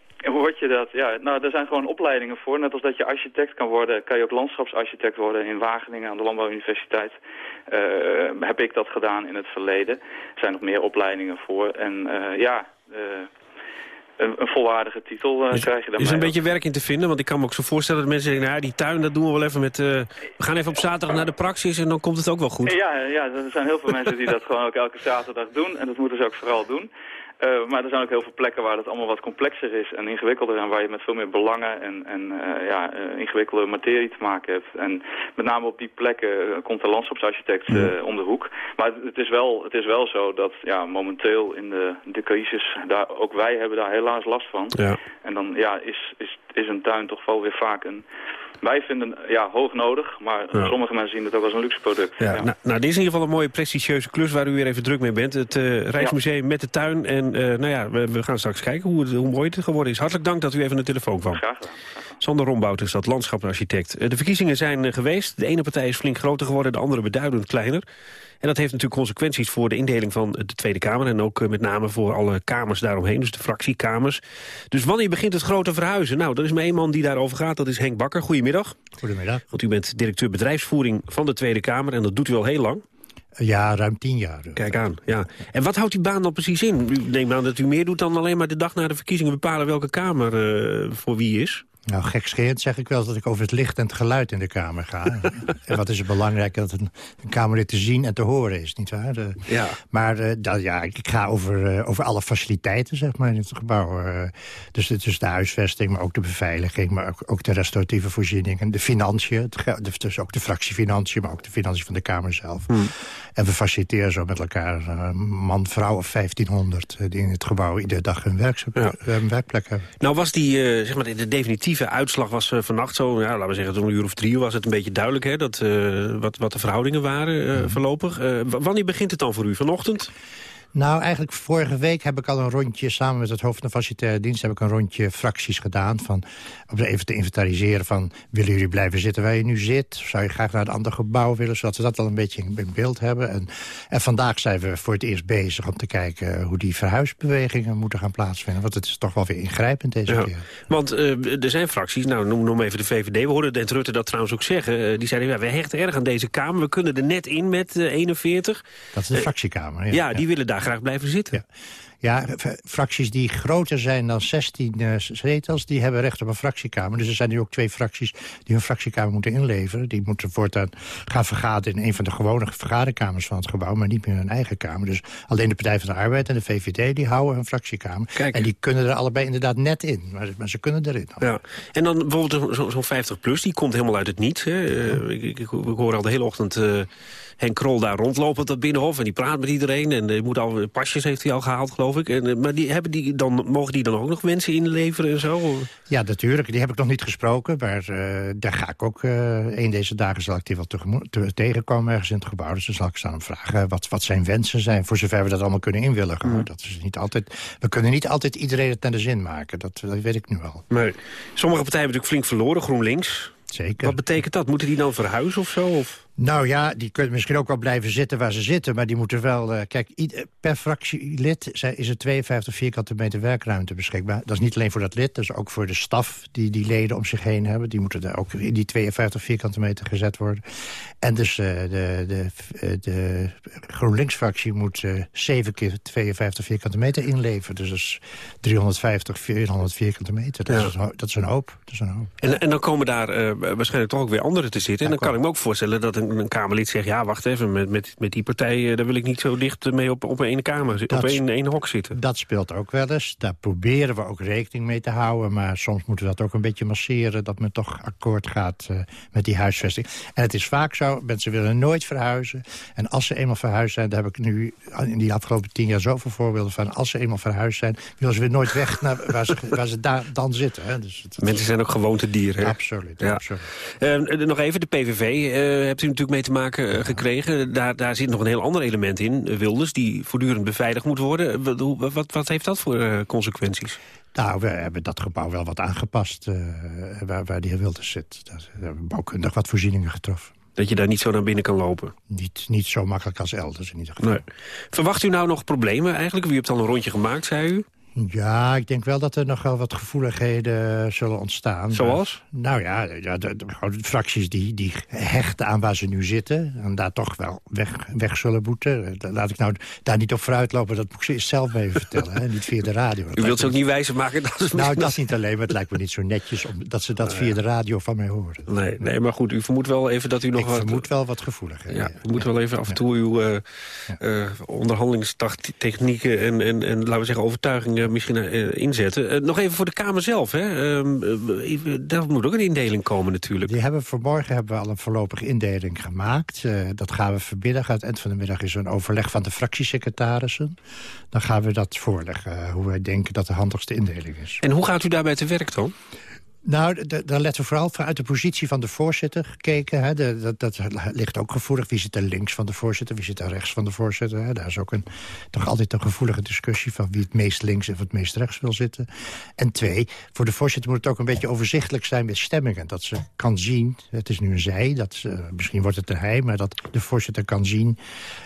Ja, nou, er zijn gewoon opleidingen voor. Net als dat je architect kan worden, kan je ook landschapsarchitect worden in Wageningen aan de Landbouwuniversiteit. Uh, heb ik dat gedaan in het verleden. Er zijn nog meer opleidingen voor. En uh, ja, uh, een, een, volwaardige titel krijg je dan. Is er een beetje werk in te vinden? Want ik kan me ook zo voorstellen dat mensen zeggen... nou, die tuin, dat doen we wel even met... we gaan even op zaterdag naar de praxis en dan komt het ook wel goed. Ja, ja er zijn heel veel mensen die dat gewoon ook elke zaterdag doen. En dat moeten ze ook vooral doen. Uh, maar er zijn ook heel veel plekken waar het allemaal wat complexer is en ingewikkelder en waar je met veel meer belangen en, en uh, ja, uh, ingewikkelde materie te maken hebt. En met name op die plekken komt de landschapsarchitect ja. om de hoek. Maar het is wel, het is wel zo dat ja, momenteel in de, de crisis, daar, ook wij hebben daar helaas last van. Ja. En dan ja, is, is, is een tuin toch wel weer vaak een wij vinden ja, hoog nodig, maar ja. sommige mensen zien het ook als een luxe product. Ja, ja. Nou, nou, dit is in ieder geval een mooie prestigieuze klus waar u weer even druk mee bent. Het uh, Rijksmuseum met de tuin. En nou ja, we, we, gaan straks kijken hoe, het, hoe mooi het geworden is. Hartelijk dank dat u even naar de telefoon kwam. Graag gedaan. Sander Rombout is dat landschapsarchitect. De verkiezingen zijn geweest. De ene partij is flink groter geworden, de andere beduidend kleiner. En dat heeft natuurlijk consequenties voor de indeling van de Tweede Kamer... en ook met name voor alle kamers daaromheen, dus de fractiekamers. Dus wanneer begint het grote verhuizen? Nou, er is maar één man die daarover gaat, dat is Henk Bakker. Goedemiddag. Goedemiddag. Want u bent directeur bedrijfsvoering van de Tweede Kamer... en dat doet u al heel lang. Ja, ruim tien jaar. Kijk aan, ja. En wat houdt die baan dan precies in? U neemt aan dat u meer doet dan alleen maar de dag na de verkiezingen... bepalen welke kamer uh, voor wie is? Nou, gekscherend zeg ik wel dat ik over het licht en het geluid in de Kamer ga. en wat is het belangrijk dat een, een Kamerlid te zien en te horen is, nietwaar? De, ja. Maar uh, dat, ja, ik ga over, uh, over alle faciliteiten, zeg maar, in het gebouw. Uh, dus, dus de huisvesting, maar ook de beveiliging... maar ook, ook de restauratieve voorzieningen, de financiën... Het, dus ook de fractiefinanciën, maar ook de financiën van de Kamer zelf. Hmm. En we faciliteren zo met elkaar man, vrouw of 1500... die in het gebouw iedere dag hun, werk, ja. hun werkplek hebben. Nou was die, zeg maar, de definitieve uitslag was uh, vannacht zo, ja, laten we zeggen, om een uur of drie was het een beetje duidelijk hè, dat, uh, wat, wat de verhoudingen waren uh, mm. voorlopig. wanneer begint het dan voor u? Vanochtend? Nou, eigenlijk vorige week heb ik al een rondje... samen met het hoofd van de facilitaire dienst... heb ik een rondje fracties gedaan. Van, om even te inventariseren van... willen jullie blijven zitten waar je nu zit? Zou je graag naar een ander gebouw willen? Zodat we dat al een beetje in beeld hebben. En, en vandaag zijn we voor het eerst bezig om te kijken... hoe die verhuisbewegingen moeten gaan plaatsvinden. Want het is toch wel weer ingrijpend deze ja. keer. Want uh, er zijn fracties, nou noem, noem even de VVD. We hoorden Dent Rutte dat trouwens ook zeggen. Uh, die zeiden, ja, we hechten erg aan deze Kamer. We kunnen er net in met uh, 41. Dat is de fractiekamer, ja. Ja, die willen daar graag blijven zitten. Ja. Ja, fracties die groter zijn dan 16 uh, zetels... die hebben recht op een fractiekamer. Dus er zijn nu ook twee fracties die hun fractiekamer moeten inleveren. Die moeten voortaan gaan vergaderen in een van de gewone vergaderkamers van het gebouw... maar niet meer in hun eigen kamer. Dus alleen de Partij van de Arbeid en de VVD die houden hun fractiekamer. Kijk. En die kunnen er allebei inderdaad net in. Maar, maar ze kunnen erin. Ja. En dan bijvoorbeeld zo'n zo 50PLUS, die komt helemaal uit het niets. Hè? Uh, ik, ik, ik, hoor al de hele ochtend... Uh, Henk Krol daar rondlopen op dat binnenhof en die praat met iedereen. En die moet al, pasjes heeft hij al gehaald, geloof ik. En, eh, maar die, hebben die dan, mogen die dan ook nog wensen inleveren en zo? Ja, natuurlijk. Die heb ik nog niet gesproken. Maar uh, daar ga ik ook... Uh, een deze dagen zal ik die wel te, tegenkomen ergens in het gebouw. Dus dan zal ik staan hem vragen wat, wat zijn wensen zijn. Voor zover we dat allemaal kunnen inwilligen. Mm. Dat is niet altijd, we kunnen niet altijd iedereen het naar de zin maken. Dat, dat weet ik nu wel. Maar sommige partijen hebben natuurlijk flink verloren. GroenLinks. Zeker. Wat betekent dat? Moeten die dan verhuizen of zo? Of? Nou ja, die kunnen misschien ook wel blijven zitten waar ze zitten... maar die moeten wel... Uh, kijk, per fractielid is er 52 vierkante meter werkruimte beschikbaar. Dat is niet alleen voor dat lid, dat is ook voor de staf... die die leden om zich heen hebben. Die moeten er ook in die 52 vierkante meter gezet worden. En dus uh, de, de, uh, de GroenLinks-fractie moet 7 keer 52 vierkante meter inleveren. Dus dat is 350, 400 vierkante meter. Dat, ja. is, dat, is, een hoop. Dat is een hoop. En, en dan komen daar waarschijnlijk toch ook weer anderen te zitten. En dan kan ik me ook voorstellen dat een een, Kamerlid zegt... ja, wacht even, met, met, met die partij... daar wil ik niet zo dicht mee op, op één kamer, dat, op één, één hok zitten. Dat speelt ook wel eens. Daar proberen we ook rekening mee te houden. Maar soms moeten we dat ook een beetje masseren... dat men toch akkoord gaat uh, met die huisvesting. En het is vaak zo, mensen willen nooit verhuizen. En als ze eenmaal verhuisd zijn... daar heb ik nu in die afgelopen tien jaar zoveel voorbeelden van... als ze eenmaal verhuisd zijn, willen ze weer nooit weg... naar waar ze, waar ze daar dan zitten. Hè. Dus het, mensen zijn ook gewoontedieren. Absoluut. Ja. absoluut. Uh, nog even, de PVV uh, hebt u natuurlijk mee te maken uh, gekregen. Daar, daar zit nog een heel ander element in, Wilders... die voortdurend beveiligd moet worden. Wat, wat, wat heeft dat voor consequenties? Nou, we hebben dat gebouw wel wat aangepast waar, waar de heer Wilders zit. Daar hebben we bouwkundig wat voorzieningen getroffen. Dat je daar niet zo naar binnen kan lopen? Niet, niet zo makkelijk als elders in ieder geval. Nee. Verwacht u nou nog problemen eigenlijk? U hebt al een rondje gemaakt, zei u? Ja, ik denk wel dat er nog wel wat gevoeligheden zullen ontstaan. Zoals? Maar, nou ja, ja de, de, de, fracties die, die hechten aan waar ze nu zitten... en daar toch wel weg, weg zullen moeten. Laat ik nou daar niet op vooruitlopen, dat moet ik ze zelf even vertellen. hè? Niet via de radio. U wilt ze ook niet wijzer maken? Dat is nou, dat niet alleen, maar het lijkt me niet zo netjes... Om, dat ze dat via de radio van mij horen. Nee, nee, maar goed, u vermoedt wel even dat u nog ik wat... vermoed wel wat gevoelig. Ja, u moet wel even af en toe uw uh, uh, onderhandelingstechnieken... En, en, en, laten we zeggen, overtuigingen misschien uh, inzetten. nog even voor de Kamer zelf. Hè. Ehm, daar moet ook een indeling komen natuurlijk. Die hebben vanmorgen hebben we al een voorlopige indeling gemaakt. dat gaan we vanmiddag. Aan het eind van de middag is er een overleg van de fractiesecretarissen. Dan gaan we dat voorleggen, hoe wij denken dat de handigste indeling is. En hoe gaat u daarbij te werk dan? Nou, daar letten we vooral vanuit de positie van de voorzitter gekeken. Hè. De, dat, dat, ligt ook gevoelig. Wie zit er links van de voorzitter, wie zit er rechts van de voorzitter? Hè. Daar is ook een, toch altijd een gevoelige discussie... van wie het meest links en het meest rechts wil zitten. En twee, voor de voorzitter moet het ook een beetje overzichtelijk zijn met stemmingen. Dat ze kan zien, het is nu een zij, dat ze, misschien wordt het een hij... maar dat de voorzitter kan zien,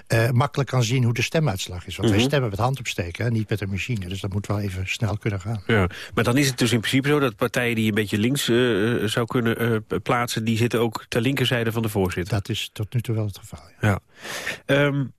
uh, makkelijk kan zien hoe de stemuitslag is. Want wij Mhm. stemmen met hand opsteken, hè, niet met een machine. Dus dat moet wel even snel kunnen gaan. Ja, maar dan is het dus in principe zo dat partijen die een beetje links uh, zou kunnen uh, plaatsen... die zitten ook ter linkerzijde van de voorzitter. Dat is tot nu toe wel het geval, ja. ja. Um,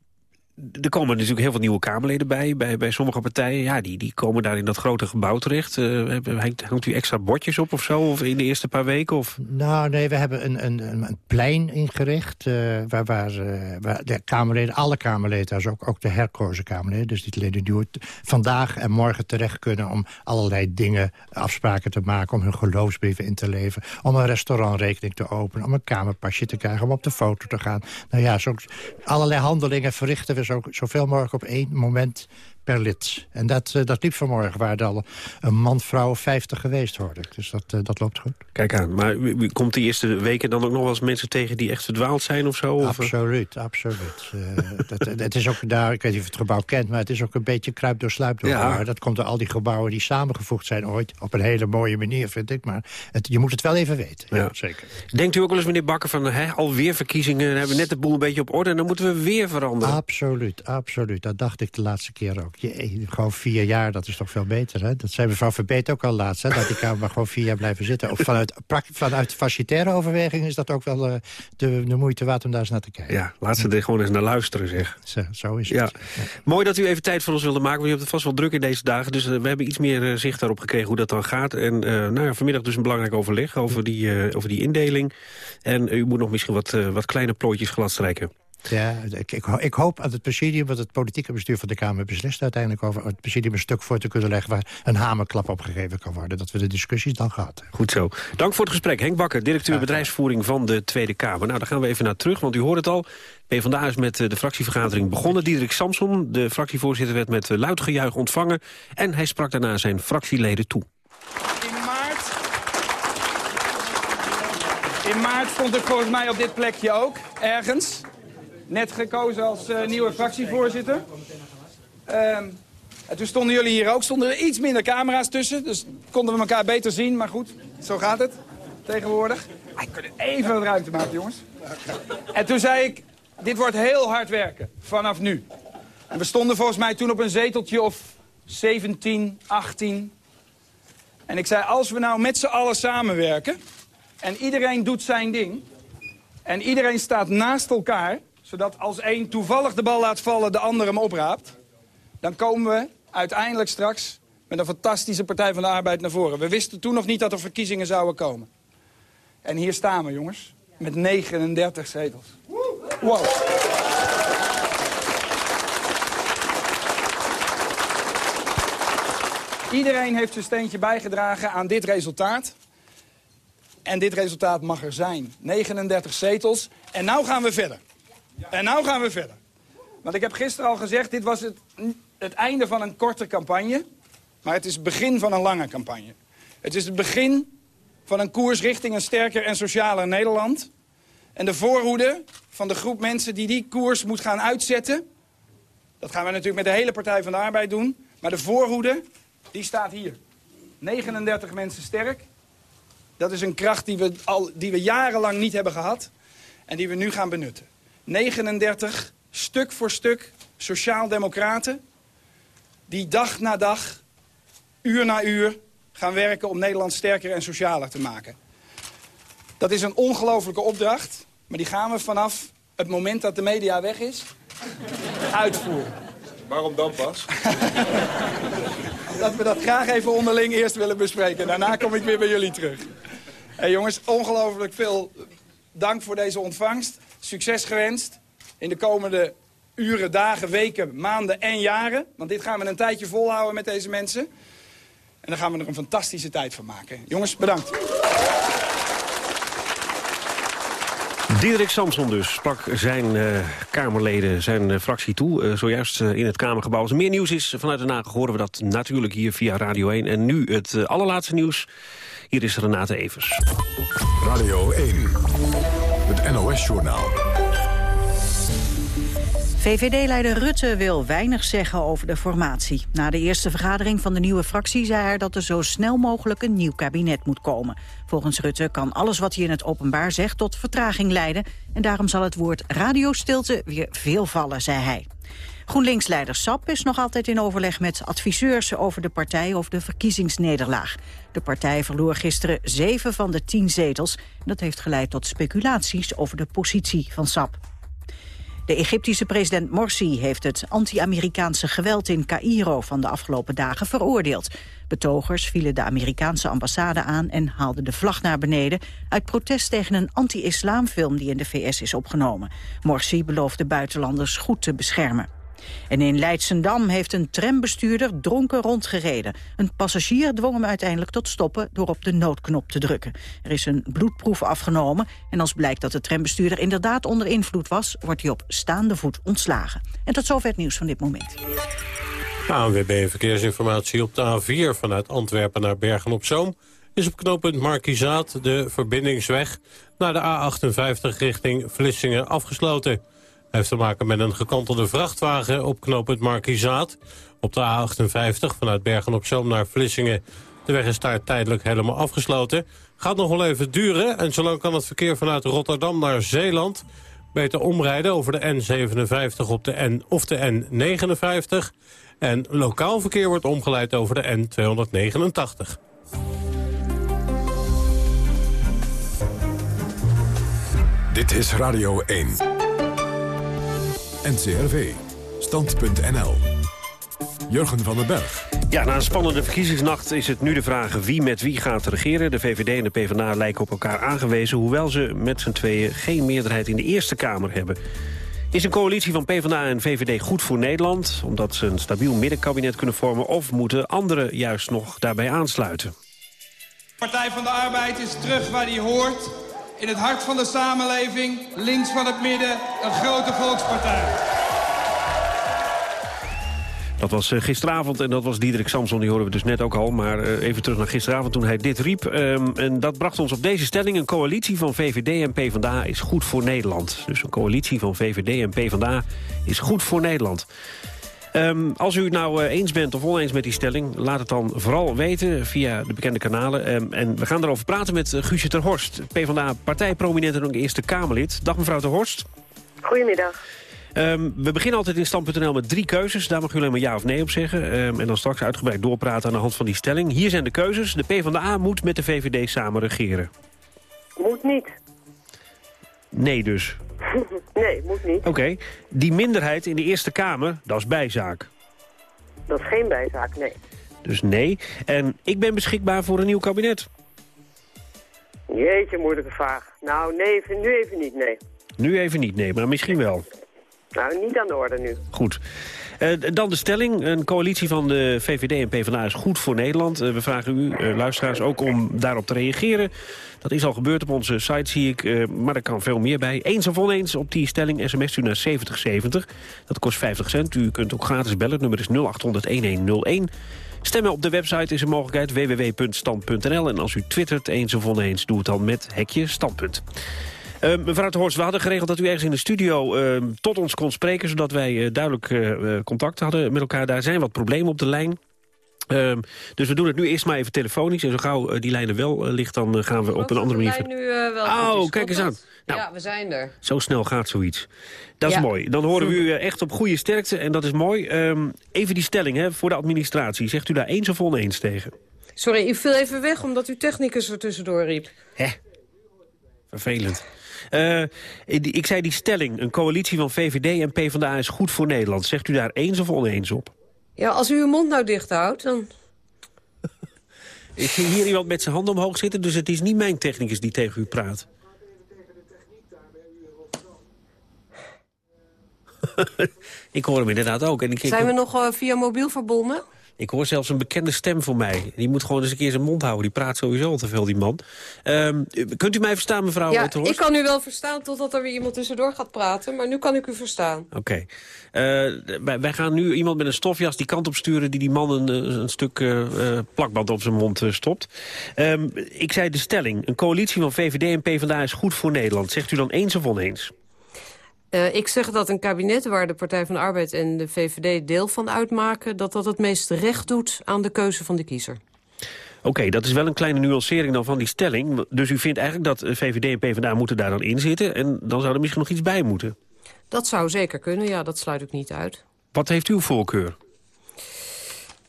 er komen natuurlijk heel veel nieuwe Kamerleden bij, bij, bij sommige partijen. Ja, die, die komen daar in dat grote gebouw terecht. Uh, hangt u extra bordjes op of zo of in de eerste paar weken? Of? Nou, nee, we hebben een, een, een plein ingericht... Uh, waar, waar, uh, waar, de Kamerleden, alle Kamerleden, dus ook, ook de herkozen Kamerleden... dus alleen de nieuwe, vandaag en morgen terecht kunnen... om allerlei dingen, afspraken te maken, om hun geloofsbrieven in te leveren... om een restaurantrekening te openen, om een kamerpasje te krijgen... om op de foto te gaan. Nou ja, zo, allerlei handelingen verrichten we zo, zoveel mogelijk op één moment per lid. En dat, uh, dat liep vanmorgen, waar er al een man, vrouw 50 geweest, hoorde ik. Dus dat, uh, dat loopt goed. Kijk aan, maar komt de eerste weken dan ook nog wel eens mensen tegen die echt verdwaald zijn of zo? Of? Absoluut, absoluut. dat, het is ook daar, ik weet niet of je het gebouw kent, maar het is ook een beetje kruip door sluip door. Ja. Dat komt door al die gebouwen die samengevoegd zijn ooit, op een hele mooie manier, vind ik. Maar het, je moet het wel even weten, ja. Ja, zeker. Denkt u ook wel eens, meneer Bakker, van hè, alweer verkiezingen, hebben we net de boel een beetje op orde en dan moeten we weer veranderen? Absoluut, absoluut. Dat dacht ik de laatste keer ook. Je, gewoon vier jaar, dat is toch veel beter, hè? Dat zei mevrouw Verbeet ook al laatst, hè? Dat die Kamer maar gewoon vier jaar blijven zitten. Of vanuit, vanuit facilitaire overweging is dat ook wel uh, de, de moeite waard om daar eens naar te kijken. Ja, laat ze er gewoon eens naar luisteren, zeg. Zo, zo is ja. het. Ja. Mooi dat u even tijd voor ons wilde maken. Want u hebt het vast wel druk in deze dagen. Dus uh, we hebben iets meer uh, zicht daarop gekregen hoe dat dan gaat. En nou ja, vanmiddag dus een belangrijk overleg over die, over die indeling. En u moet nog misschien wat, wat kleine plooitjes gladstrijken. Ja, ik, ik, ik, hoop aan het presidium, wat het politieke bestuur van de Kamer beslist uiteindelijk over het presidium een stuk voor te kunnen leggen waar een hamerklap op gegeven kan worden. Dat we de discussies dan gehad hebben. Goed zo. Dank voor het gesprek. Henk Bakker, directeur bedrijfsvoering van de Tweede Kamer. Nou, daar gaan we even naar terug, want u hoort het al. PvdA is met eh, de fractievergadering begonnen. Diederik Samson, de fractievoorzitter, werd met luid gejuich ontvangen. En hij sprak daarna zijn fractieleden toe. In maart stond ik volgens mij op dit plekje ook, ergens. Net gekozen als uh, nieuwe fractievoorzitter. Ehm, en toen stonden jullie hier ook, stonden er iets minder camera's tussen. Dus konden we elkaar beter zien, maar goed, zo gaat het tegenwoordig. Ik kan even wat ruimte maken, jongens. En toen zei ik, dit wordt heel hard werken, vanaf nu. En we stonden volgens mij toen op een zeteltje of 17, 18. En ik zei, als we nou met z'n allen samenwerken... En iedereen doet zijn ding. En iedereen staat naast elkaar. Zodat als één toevallig de bal laat vallen, de ander hem opraapt. Dan komen we uiteindelijk straks met een fantastische Partij van de Arbeid naar voren. We wisten toen nog niet dat er verkiezingen zouden komen. En hier staan we, jongens. Met 39 zetels. Wow. Iedereen heeft zijn steentje bijgedragen aan dit resultaat. En dit resultaat mag er zijn. 39 zetels. En nou gaan we verder. En nou gaan we verder. Want ik heb gisteren al gezegd, dit was het, het einde van een korte campagne. Maar het is het begin van een lange campagne. Het is het begin van een koers richting een sterker en socialer Nederland. En de voorhoede van de groep mensen die die koers moet gaan uitzetten... dat gaan we natuurlijk met de hele Partij van de Arbeid doen. Maar de voorhoede, die staat hier. 39 mensen sterk. Dat is een kracht die we, al, die we jarenlang niet hebben gehad en die we nu gaan benutten. 39, stuk voor stuk, sociaaldemocraten... die dag na dag, uur na uur gaan werken om Nederland sterker en socialer te maken. Dat is een ongelofelijke opdracht, maar die gaan we vanaf het moment dat de media weg is uitvoeren. Waarom dan pas? dat we dat graag even onderling eerst willen bespreken. Daarna kom ik weer bij jullie terug. Hey jongens, ongelooflijk veel dank voor deze ontvangst. Succes gewenst in de komende uren, dagen, weken, maanden en jaren. Want dit gaan we een tijdje volhouden met deze mensen. En dan gaan we er een fantastische tijd van maken. Jongens, bedankt. Diederik Samson dus sprak zijn uh, Kamerleden, zijn uh, fractie toe. Uh, zojuist in het Kamergebouw. Als er meer nieuws is vanuit Den Haag horen we dat natuurlijk hier via Radio 1. En nu het allerlaatste nieuws. Hier is Renate Evers. Radio 1, NOS-journaal. VVD-leider Rutte wil weinig zeggen over de formatie. Na de eerste vergadering van de nieuwe fractie zei hij dat er zo snel mogelijk een nieuw kabinet moet komen. Volgens Rutte kan alles wat hij in het openbaar zegt tot vertraging leiden. En daarom zal het woord radiostilte weer veel vallen, zei hij. GroenLinks-leider Sap is nog altijd in overleg met adviseurs over de partij of de verkiezingsnederlaag. De partij verloor gisteren zeven van de tien zetels. Dat heeft geleid tot speculaties over de positie van Sap. De Egyptische president Morsi heeft het anti-Amerikaanse geweld in Cairo van de afgelopen dagen veroordeeld. Betogers vielen de Amerikaanse ambassade aan en haalden de vlag naar beneden uit protest tegen een anti-islamfilm die in de VS is opgenomen. Morsi beloofde buitenlanders goed te beschermen. En in Leidsendam heeft een trambestuurder dronken rondgereden. Een passagier dwong hem uiteindelijk tot stoppen door op de noodknop te drukken. Er is een bloedproef afgenomen en als blijkt dat de trambestuurder inderdaad onder invloed was, wordt hij op staande voet ontslagen. En tot zover het nieuws van dit moment. ANWB Verkeersinformatie op de A4 vanuit Antwerpen naar Bergen-op-Zoom is op knooppunt Markizaat de verbindingsweg naar de A58 richting Vlissingen afgesloten heeft te maken met een gekantelde vrachtwagen op knooppunt Markizaat. Op de A58 vanuit Bergen-op-Zoom naar Vlissingen. De weg is daar tijdelijk helemaal afgesloten. Gaat nog wel even duren en zolang kan het verkeer vanuit Rotterdam naar Zeeland... beter omrijden over de N57 op de N of de N59. En lokaal verkeer wordt omgeleid over de N289. Dit is Radio 1. NCRV. Stand.nl. Jurgen van den Berg. Ja, na een spannende verkiezingsnacht is het nu de vraag wie met wie gaat regeren. De VVD en de PvdA lijken op elkaar aangewezen... hoewel ze met z'n tweeën geen meerderheid in de Eerste Kamer hebben. Is een coalitie van PvdA en VVD goed voor Nederland... omdat ze een stabiel middenkabinet kunnen vormen... of moeten anderen juist nog daarbij aansluiten? Partij van de Arbeid is terug waar die hoort. In het hart van de samenleving, links van het midden, een grote volkspartij. Dat was eh, gisteravond en dat was Diederik Samson, die horen we dus net ook al. Maar eh, even terug naar gisteravond toen hij dit riep. Ehm, en dat bracht ons op deze stelling. Een coalitie van VVD en PvdA is goed voor Nederland. Dus een coalitie van VVD en PvdA is goed voor Nederland. Ehm, als u het nou eh, eens bent of oneens met die stelling... laat het dan vooral weten via de bekende kanalen. Ehm, en we gaan erover praten met Guusje ter Horst. PvdA partijprominent en ook Eerste Kamerlid. Dag mevrouw ter Horst. Goedemiddag. Ehm, we beginnen altijd in stand.nl met drie keuzes. Daar mag u alleen maar ja of nee op zeggen. En dan straks uitgebreid doorpraten aan de hand van die stelling. Hier zijn de keuzes. De PvdA moet met de VVD samen regeren. Moet niet. Nee dus. nee, moet niet. Oké. Die minderheid in de Eerste Kamer, dat is bijzaak. Dat is geen bijzaak, nee. Dus nee. En ik ben beschikbaar voor een nieuw kabinet. Jeetje, moeilijke vraag. Nou, nee, nu even niet, nee. Nu even niet, nee, maar misschien wel. Nou, niet aan de orde nu. Goed. Uh, dan de stelling. Een coalitie van de VVD en PvdA is goed voor Nederland. Uh, we vragen u, uh, luisteraars, ook om daarop te reageren. Dat is al gebeurd op onze site, zie ik. maar er kan veel meer bij. Eens of oneens op die stelling sms u naar 7070. Dat kost 50 cent. U kunt ook gratis bellen. Het nummer is 0800-1101. Stemmen op de website is een mogelijkheid www.stand.nl. En als u twittert eens of oneens, doe het dan met hekje standpunt. Uh, mevrouw de Horst, we hadden geregeld dat u ergens in de studio uh, tot ons kon spreken... zodat wij uh, duidelijk contact hadden met elkaar. Daar zijn wat problemen op de lijn. Ehm, dus we doen het nu eerst maar even telefonisch. En zo gauw die lijn er wel ligt, dan gaan we op een andere manier... nu wel oh, kijk eens aan. Nou, ja, we zijn er. Zo snel gaat zoiets. Dat is mooi. Dan horen we u echt op goede sterkte en dat is mooi. Um, even die stelling hè, voor de administratie. Zegt u daar eens of oneens tegen? Sorry, u viel even weg omdat uw technicus er tussendoor riep. Hè? Vervelend. Uh, ik zei die stelling, een coalitie van VVD en PvdA is goed voor Nederland. Zegt u daar eens of oneens op? Ja, als u uw mond nou dicht houdt, dan... ik zie hier iemand met zijn handen omhoog zitten, dus het is niet mijn technicus die tegen u praat. ik hoor hem inderdaad ook. En ik, Zijn we nog uh, via mobiel verbonden? Ik hoor zelfs een bekende stem voor mij. Die moet gewoon eens een keer zijn mond houden. Die praat sowieso al te veel, die man. Um, kunt u mij verstaan, mevrouw Ja, ik kan u wel verstaan totdat er weer iemand tussendoor gaat praten. Maar nu kan ik u verstaan. Oké. Okay. Uh, wij, wij, gaan nu iemand met een stofjas die kant op sturen... die die man een, een stuk uh, plakband op zijn mond stopt. Um, ik zei de stelling. Een coalitie van VVD en PvdA is goed voor Nederland. Zegt u dan eens of oneens? Uh, ik zeg dat een kabinet waar de Partij van de Arbeid en de VVD deel van uitmaken... dat dat het meest recht doet aan de keuze van de kiezer. Oké, okay, dat is wel een kleine nuancering dan van die stelling. Dus u vindt eigenlijk dat VVD en PvdA moeten daar dan in zitten... en dan zou er misschien nog iets bij moeten? Dat zou zeker kunnen, ja, dat sluit ik niet uit. Wat heeft uw voorkeur?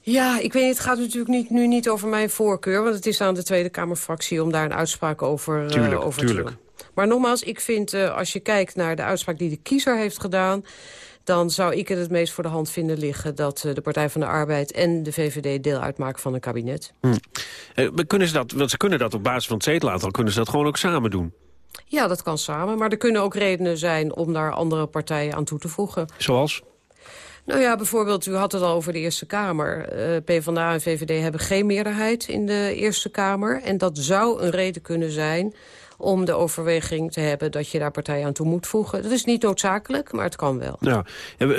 Ja, ik weet het gaat natuurlijk niet, nu niet over mijn voorkeur... want het is aan de Tweede Kamerfractie om daar een uitspraak over, tuurlijk, uh, over tuurlijk. te doen. Maar nogmaals, ik vind uh, als je kijkt naar de uitspraak die de kiezer heeft gedaan... dan zou ik het het meest voor de hand vinden liggen... dat uh, de Partij van de Arbeid en de VVD deel uitmaken van een kabinet. Hm. Uh, kunnen ze dat, want ze kunnen dat op basis van het zetelaantal... kunnen ze dat gewoon ook samen doen? Ja, dat kan samen. Maar er kunnen ook redenen zijn om daar andere partijen aan toe te voegen. Zoals? Nou ja, bijvoorbeeld, u had het al over de Eerste Kamer. Uh, PvdA en VVD hebben geen meerderheid in de Eerste Kamer. En dat zou een reden kunnen zijn om de overweging te hebben dat je daar partijen aan toe moet voegen. Dat is niet noodzakelijk, maar het kan wel. Ja,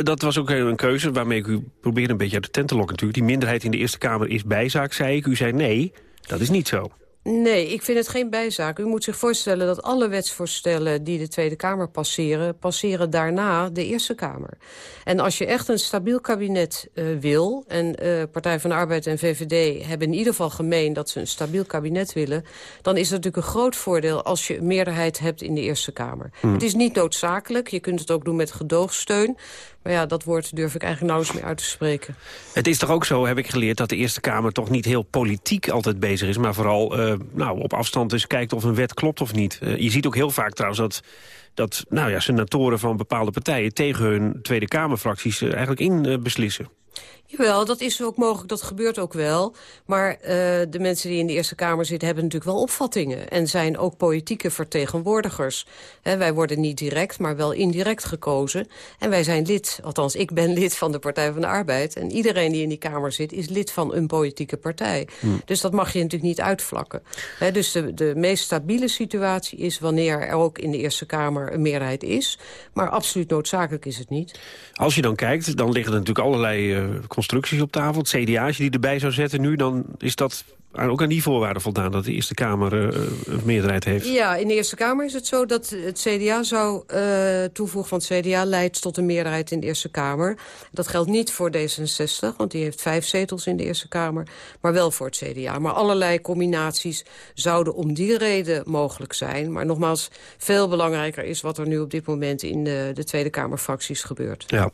dat was ook een keuze waarmee ik u probeerde een beetje uit de tent te lokken natuurlijk. Die minderheid in de Eerste Kamer is bijzaak, zei ik. U zei nee, dat is niet zo. Nee, ik vind het geen bijzaak. U moet zich voorstellen dat alle wetsvoorstellen die de Tweede Kamer passeren... passeren daarna de Eerste Kamer. En als je echt een stabiel kabinet uh, wil... en uh, Partij van de Arbeid en VVD hebben in ieder geval gemeen... dat ze een stabiel kabinet willen... dan is het natuurlijk een groot voordeel als je een meerderheid hebt in de Eerste Kamer. Hmm. Het is niet noodzakelijk. Je kunt het ook doen met gedoogsteun. Maar ja, dat woord durf ik eigenlijk nauwelijks meer uit te spreken. Het is toch ook zo, heb ik geleerd, dat de Eerste Kamer toch niet heel politiek altijd bezig is... maar vooral uh, nou, op afstand eens kijkt of een wet klopt of niet. Uh, je ziet ook heel vaak trouwens dat, dat nou ja, senatoren van bepaalde partijen... tegen hun Tweede Kamerfracties uh, eigenlijk in beslissen. Jawel, dat is ook mogelijk, dat gebeurt ook wel. Maar uh, de mensen die in de Eerste Kamer zitten... hebben natuurlijk wel opvattingen. En zijn ook politieke vertegenwoordigers. He, wij worden niet direct, maar wel indirect gekozen. En wij zijn lid, althans ik ben lid van de Partij van de Arbeid. En iedereen die in die Kamer zit is lid van een politieke partij. Hmm. Dus dat mag je natuurlijk niet uitvlakken. He, dus de, de meest stabiele situatie is wanneer er ook in de Eerste Kamer een meerderheid is. Maar absoluut noodzakelijk is het niet. Als je dan kijkt, dan liggen er natuurlijk allerlei... Uh, constructies op tafel. Het CDA, als je die erbij zou zetten nu, dan is dat ook aan die voorwaarden voldaan... dat de Eerste Kamer uh, een meerderheid heeft? Ja, in de Eerste Kamer is het zo dat het CDA zou uh, toevoegen van het CDA... leidt tot een meerderheid in de Eerste Kamer. Dat geldt niet voor D66, want die heeft vijf zetels in de Eerste Kamer... maar wel voor het CDA. Maar allerlei combinaties zouden om die reden mogelijk zijn. Maar nogmaals, veel belangrijker is wat er nu op dit moment... in de, de Tweede Kamerfracties gebeurt. Ja.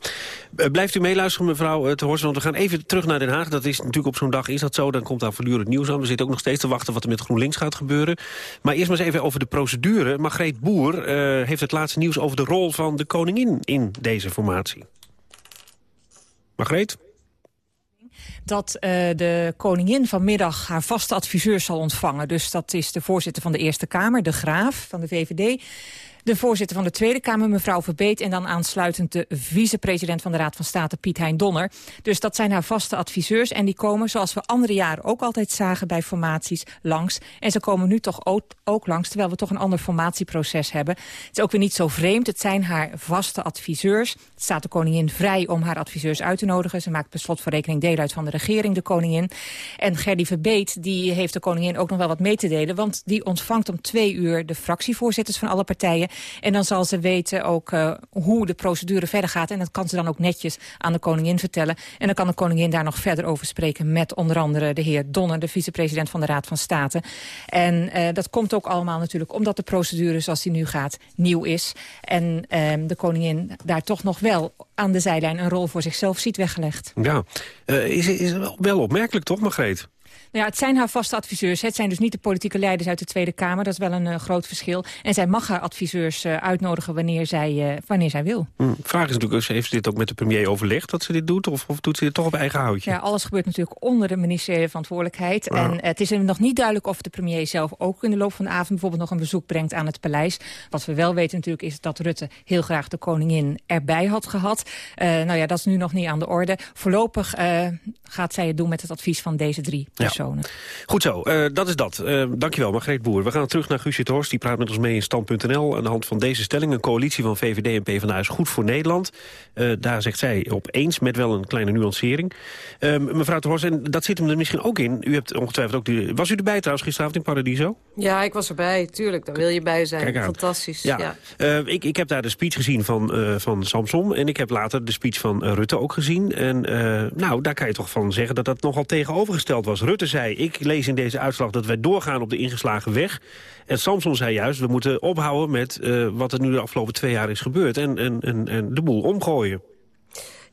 Blijft u meeluisteren, mevrouw Te Horst, want we gaan even terug naar Den Haag. Dat is natuurlijk op zo'n dag is dat zo, dan komt daar voortdurend nieuws we zitten ook nog steeds te wachten wat er met GroenLinks gaat gebeuren. Maar eerst maar eens even over de procedure. Margreet Boer uh, heeft het laatste nieuws over de rol van de koningin in deze formatie. Margreet? dat uh, de koningin vanmiddag haar vaste adviseur zal ontvangen. Dus dat is de voorzitter van de Eerste Kamer, de Graaf van de VVD de voorzitter van de Tweede Kamer, mevrouw Verbeet... en dan aansluitend de vicepresident van de Raad van State, Piet Hein Donner. Dus dat zijn haar vaste adviseurs en die komen, zoals we andere jaren ook altijd zagen... bij formaties langs. En ze komen nu toch ook, langs, terwijl we toch een ander formatieproces hebben. Het is ook weer niet zo vreemd, het zijn haar vaste adviseurs. Het staat de koningin vrij om haar adviseurs uit te nodigen. Ze maakt per voor rekening deel uit van de regering, de koningin. En Gerdy Verbeet, die heeft de koningin ook nog wel wat mee te delen... want die ontvangt om twee uur de fractievoorzitters van alle partijen... En dan zal ze weten ook uh, hoe de procedure verder gaat. En dat kan ze dan ook netjes aan de koningin vertellen. En dan kan de koningin daar nog verder over spreken... met onder andere de heer Donner, de vicepresident van de Raad van State. En uh, dat komt ook allemaal natuurlijk omdat de procedure zoals die nu gaat nieuw is. En uh, de koningin daar toch nog wel aan de zijlijn een rol voor zichzelf ziet weggelegd. Ja, uh, is, is wel opmerkelijk toch, Margreet? Nou ja, het zijn haar vaste adviseurs. Het zijn dus niet de politieke leiders uit de Tweede Kamer. Dat is wel een uh, groot verschil. En zij mag haar adviseurs uh, uitnodigen wanneer zij, uh, wanneer zij wil. Hm. Vraag is natuurlijk, heeft ze dit ook met de premier overlegd dat ze dit doet? Of, of doet ze dit toch op eigen houtje? Ja, alles gebeurt natuurlijk onder de ministeriële verantwoordelijkheid. Ja. En het is nog niet duidelijk of de premier zelf ook in de loop van de avond... bijvoorbeeld nog een bezoek brengt aan het paleis. Wat we wel weten natuurlijk is dat Rutte heel graag de koningin erbij had gehad. nou ja, dat is nu nog niet aan de orde. Voorlopig gaat zij het doen met het advies van deze drie personen. Goed zo, uh, dat is dat. Uh, dankjewel, Margreet Boer. We gaan terug naar Guusje Horst. Die praat met ons mee in stand.nl. Aan de hand van deze stelling, een coalitie van VVD en PvdA is goed voor Nederland. Uh, daar zegt zij op eens, met wel een kleine nuancering. mevrouw Horst, en dat zit hem er misschien ook in. U hebt ongetwijfeld ook... Die, was u erbij trouwens gisteravond in Paradiso? Ja, ik was erbij, tuurlijk. Daar wil je bij zijn. Fantastisch. Ja. ja. ik, ik heb daar de speech gezien van, van Samson. En ik heb later de speech van Rutte ook gezien. En nou, daar kan je toch van zeggen dat dat nogal tegenovergesteld was. Rutte zei, ik lees in deze uitslag dat wij doorgaan op de ingeslagen weg. En Samson zei juist, we moeten ophouden met uh, wat er nu de afgelopen twee jaar is gebeurd. En, en, en, en de boel omgooien.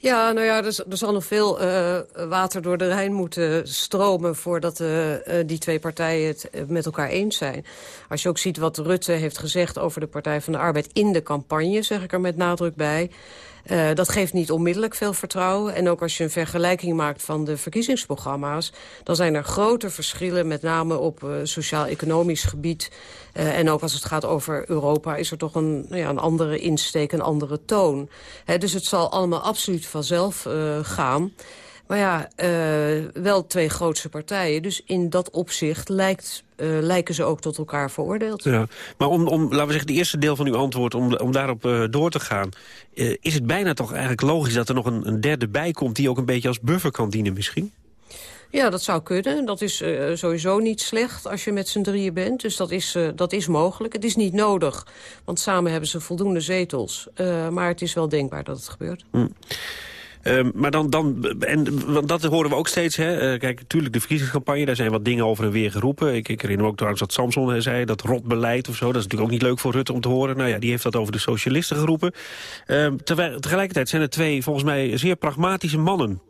Ja, nou ja, er, er zal nog veel uh, water door de Rijn moeten stromen... voordat uh, die twee partijen het met elkaar eens zijn. Als je ook ziet wat Rutte heeft gezegd over de Partij van de Arbeid in de campagne... zeg ik er met nadruk bij... Uh, dat geeft niet onmiddellijk veel vertrouwen. En ook als je een vergelijking maakt van de verkiezingsprogramma's... dan zijn er grote verschillen, met name op uh, sociaal-economisch gebied. Uh, en ook als het gaat over Europa is er toch een, ja, een andere insteek, een andere toon. Dus het zal allemaal absoluut vanzelf gaan... Maar ja, uh, wel twee grootste partijen. Dus in dat opzicht lijkt, uh, lijken ze ook tot elkaar veroordeeld. Ja, maar om, om, laten we zeggen, de eerste deel van uw antwoord... om, om daarop uh, door te gaan... is het bijna toch eigenlijk logisch dat er nog een, een derde bij komt... die ook een beetje als buffer kan dienen misschien? Ja, dat zou kunnen. Dat is sowieso niet slecht als je met z'n drieën bent. Dus dat is, dat is mogelijk. Het is niet nodig, want samen hebben ze voldoende zetels. Maar het is wel denkbaar dat het gebeurt. Hm. Uh, maar dan, dan en want dat horen we ook steeds. Hè. Uh, kijk, natuurlijk de verkiezingscampagne, daar zijn wat dingen over en weer geroepen. Ik, ik herinner me ook trouwens wat Samson zei, dat rotbeleid of zo. Dat is natuurlijk ook niet leuk voor Rutte om te horen. Nou ja, die heeft dat over de socialisten geroepen. Uh, terwijl, tegelijkertijd zijn er twee, volgens mij, zeer pragmatische mannen.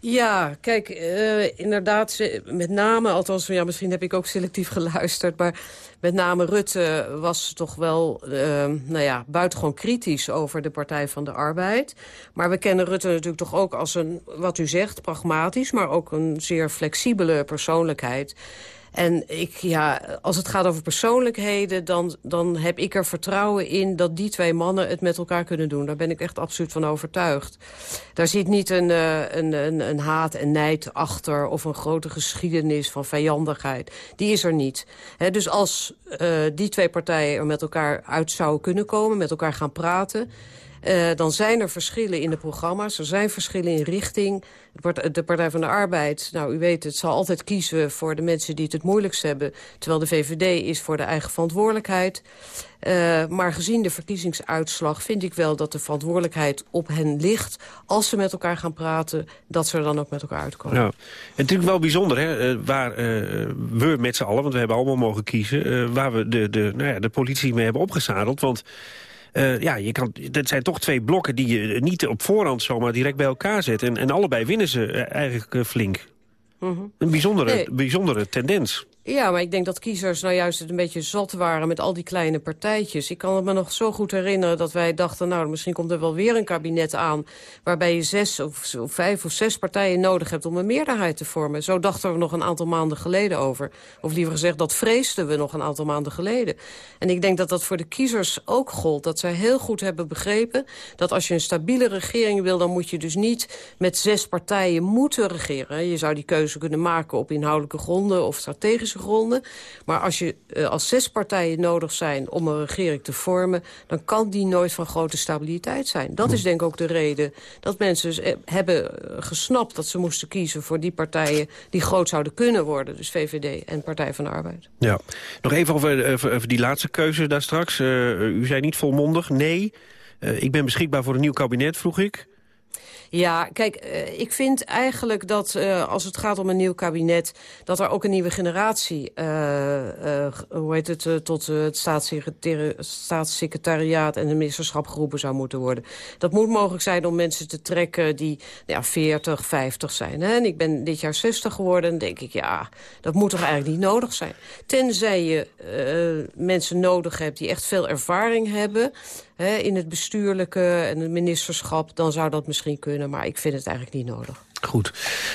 Ja, kijk, uh, inderdaad, met name, althans, ja, misschien heb ik ook selectief geluisterd... maar met name Rutte was toch wel, uh, nou ja, buitengewoon kritisch over de Partij van de Arbeid. Maar we kennen Rutte natuurlijk toch ook als een, wat u zegt, pragmatisch... maar ook een zeer flexibele persoonlijkheid. En ik, ja, als het gaat over persoonlijkheden, dan, dan heb ik er vertrouwen in dat die twee mannen het met elkaar kunnen doen. Daar ben ik echt absoluut van overtuigd. Daar zit niet een, uh, een, een, een, haat en nijd achter of een grote geschiedenis van vijandigheid. Die is er niet. Dus als uh, die twee partijen er met elkaar uit zouden kunnen komen, met elkaar gaan praten... Uh, dan zijn er verschillen in de programma's. Er zijn verschillen in richting. De Partij van de Arbeid, nou u weet het, zal altijd kiezen voor de mensen die het het moeilijkst hebben. Terwijl de VVD is voor de eigen verantwoordelijkheid. Uh, maar gezien de verkiezingsuitslag vind ik wel dat de verantwoordelijkheid op hen ligt. Als ze met elkaar gaan praten, dat ze er dan ook met elkaar uitkomen. Ja. En natuurlijk wel bijzonder, hè, uh, waar we met z'n allen, want we hebben allemaal mogen kiezen... waar we de, de, nou ja, de politie mee hebben opgezadeld. Want uh, ja, je kan, dat zijn toch twee blokken die je niet op voorhand zomaar direct bij elkaar zet. En, en allebei winnen ze eigenlijk uh, flink. Mm -hmm. Een bijzondere, nee. bijzondere tendens. Ja, maar ik denk dat kiezers nou juist het een beetje zat waren met al die kleine partijtjes. Ik kan het me nog zo goed herinneren dat wij dachten... nou, misschien komt er wel weer een kabinet aan... waarbij je zes of, vijf of zes partijen nodig hebt om een meerderheid te vormen. Zo dachten we nog een aantal maanden geleden over. Of liever gezegd, dat vreesden we nog een aantal maanden geleden. En ik denk dat dat voor de kiezers ook gold. Dat zij heel goed hebben begrepen dat als je een stabiele regering wil... dan moet je dus niet met zes partijen moeten regeren. Je zou die keuze kunnen maken op inhoudelijke gronden of strategische gronden. Maar als, je, uh, als zes partijen nodig zijn om een regering te vormen... dan kan die nooit van grote stabiliteit zijn. Dat is denk ik ook de reden dat mensen eh, hebben gesnapt... dat ze moesten kiezen voor die partijen die groot zouden kunnen worden. Dus VVD en Partij van de Arbeid. Ja. Nog even over, over, die laatste keuze daar straks. U zei niet volmondig, nee. Ik ben beschikbaar voor een nieuw kabinet, vroeg ik. Ja, kijk, uh, ik vind eigenlijk dat uh, als het gaat om een nieuw kabinet... dat er ook een nieuwe generatie, uh, hoe heet het, tot het staatssecretariaat en de ministerschap geroepen zou moeten worden. Dat moet mogelijk zijn om mensen te trekken die ja, 40, 50 zijn. Hè? En ik ben dit jaar 60 geworden en denk ik, ja, dat moet toch eigenlijk niet nodig zijn. Tenzij je mensen nodig hebt die echt veel ervaring hebben... Hè, in het bestuurlijke en het ministerschap, dan zou dat misschien kunnen. Maar ik vind het eigenlijk niet nodig. Goed.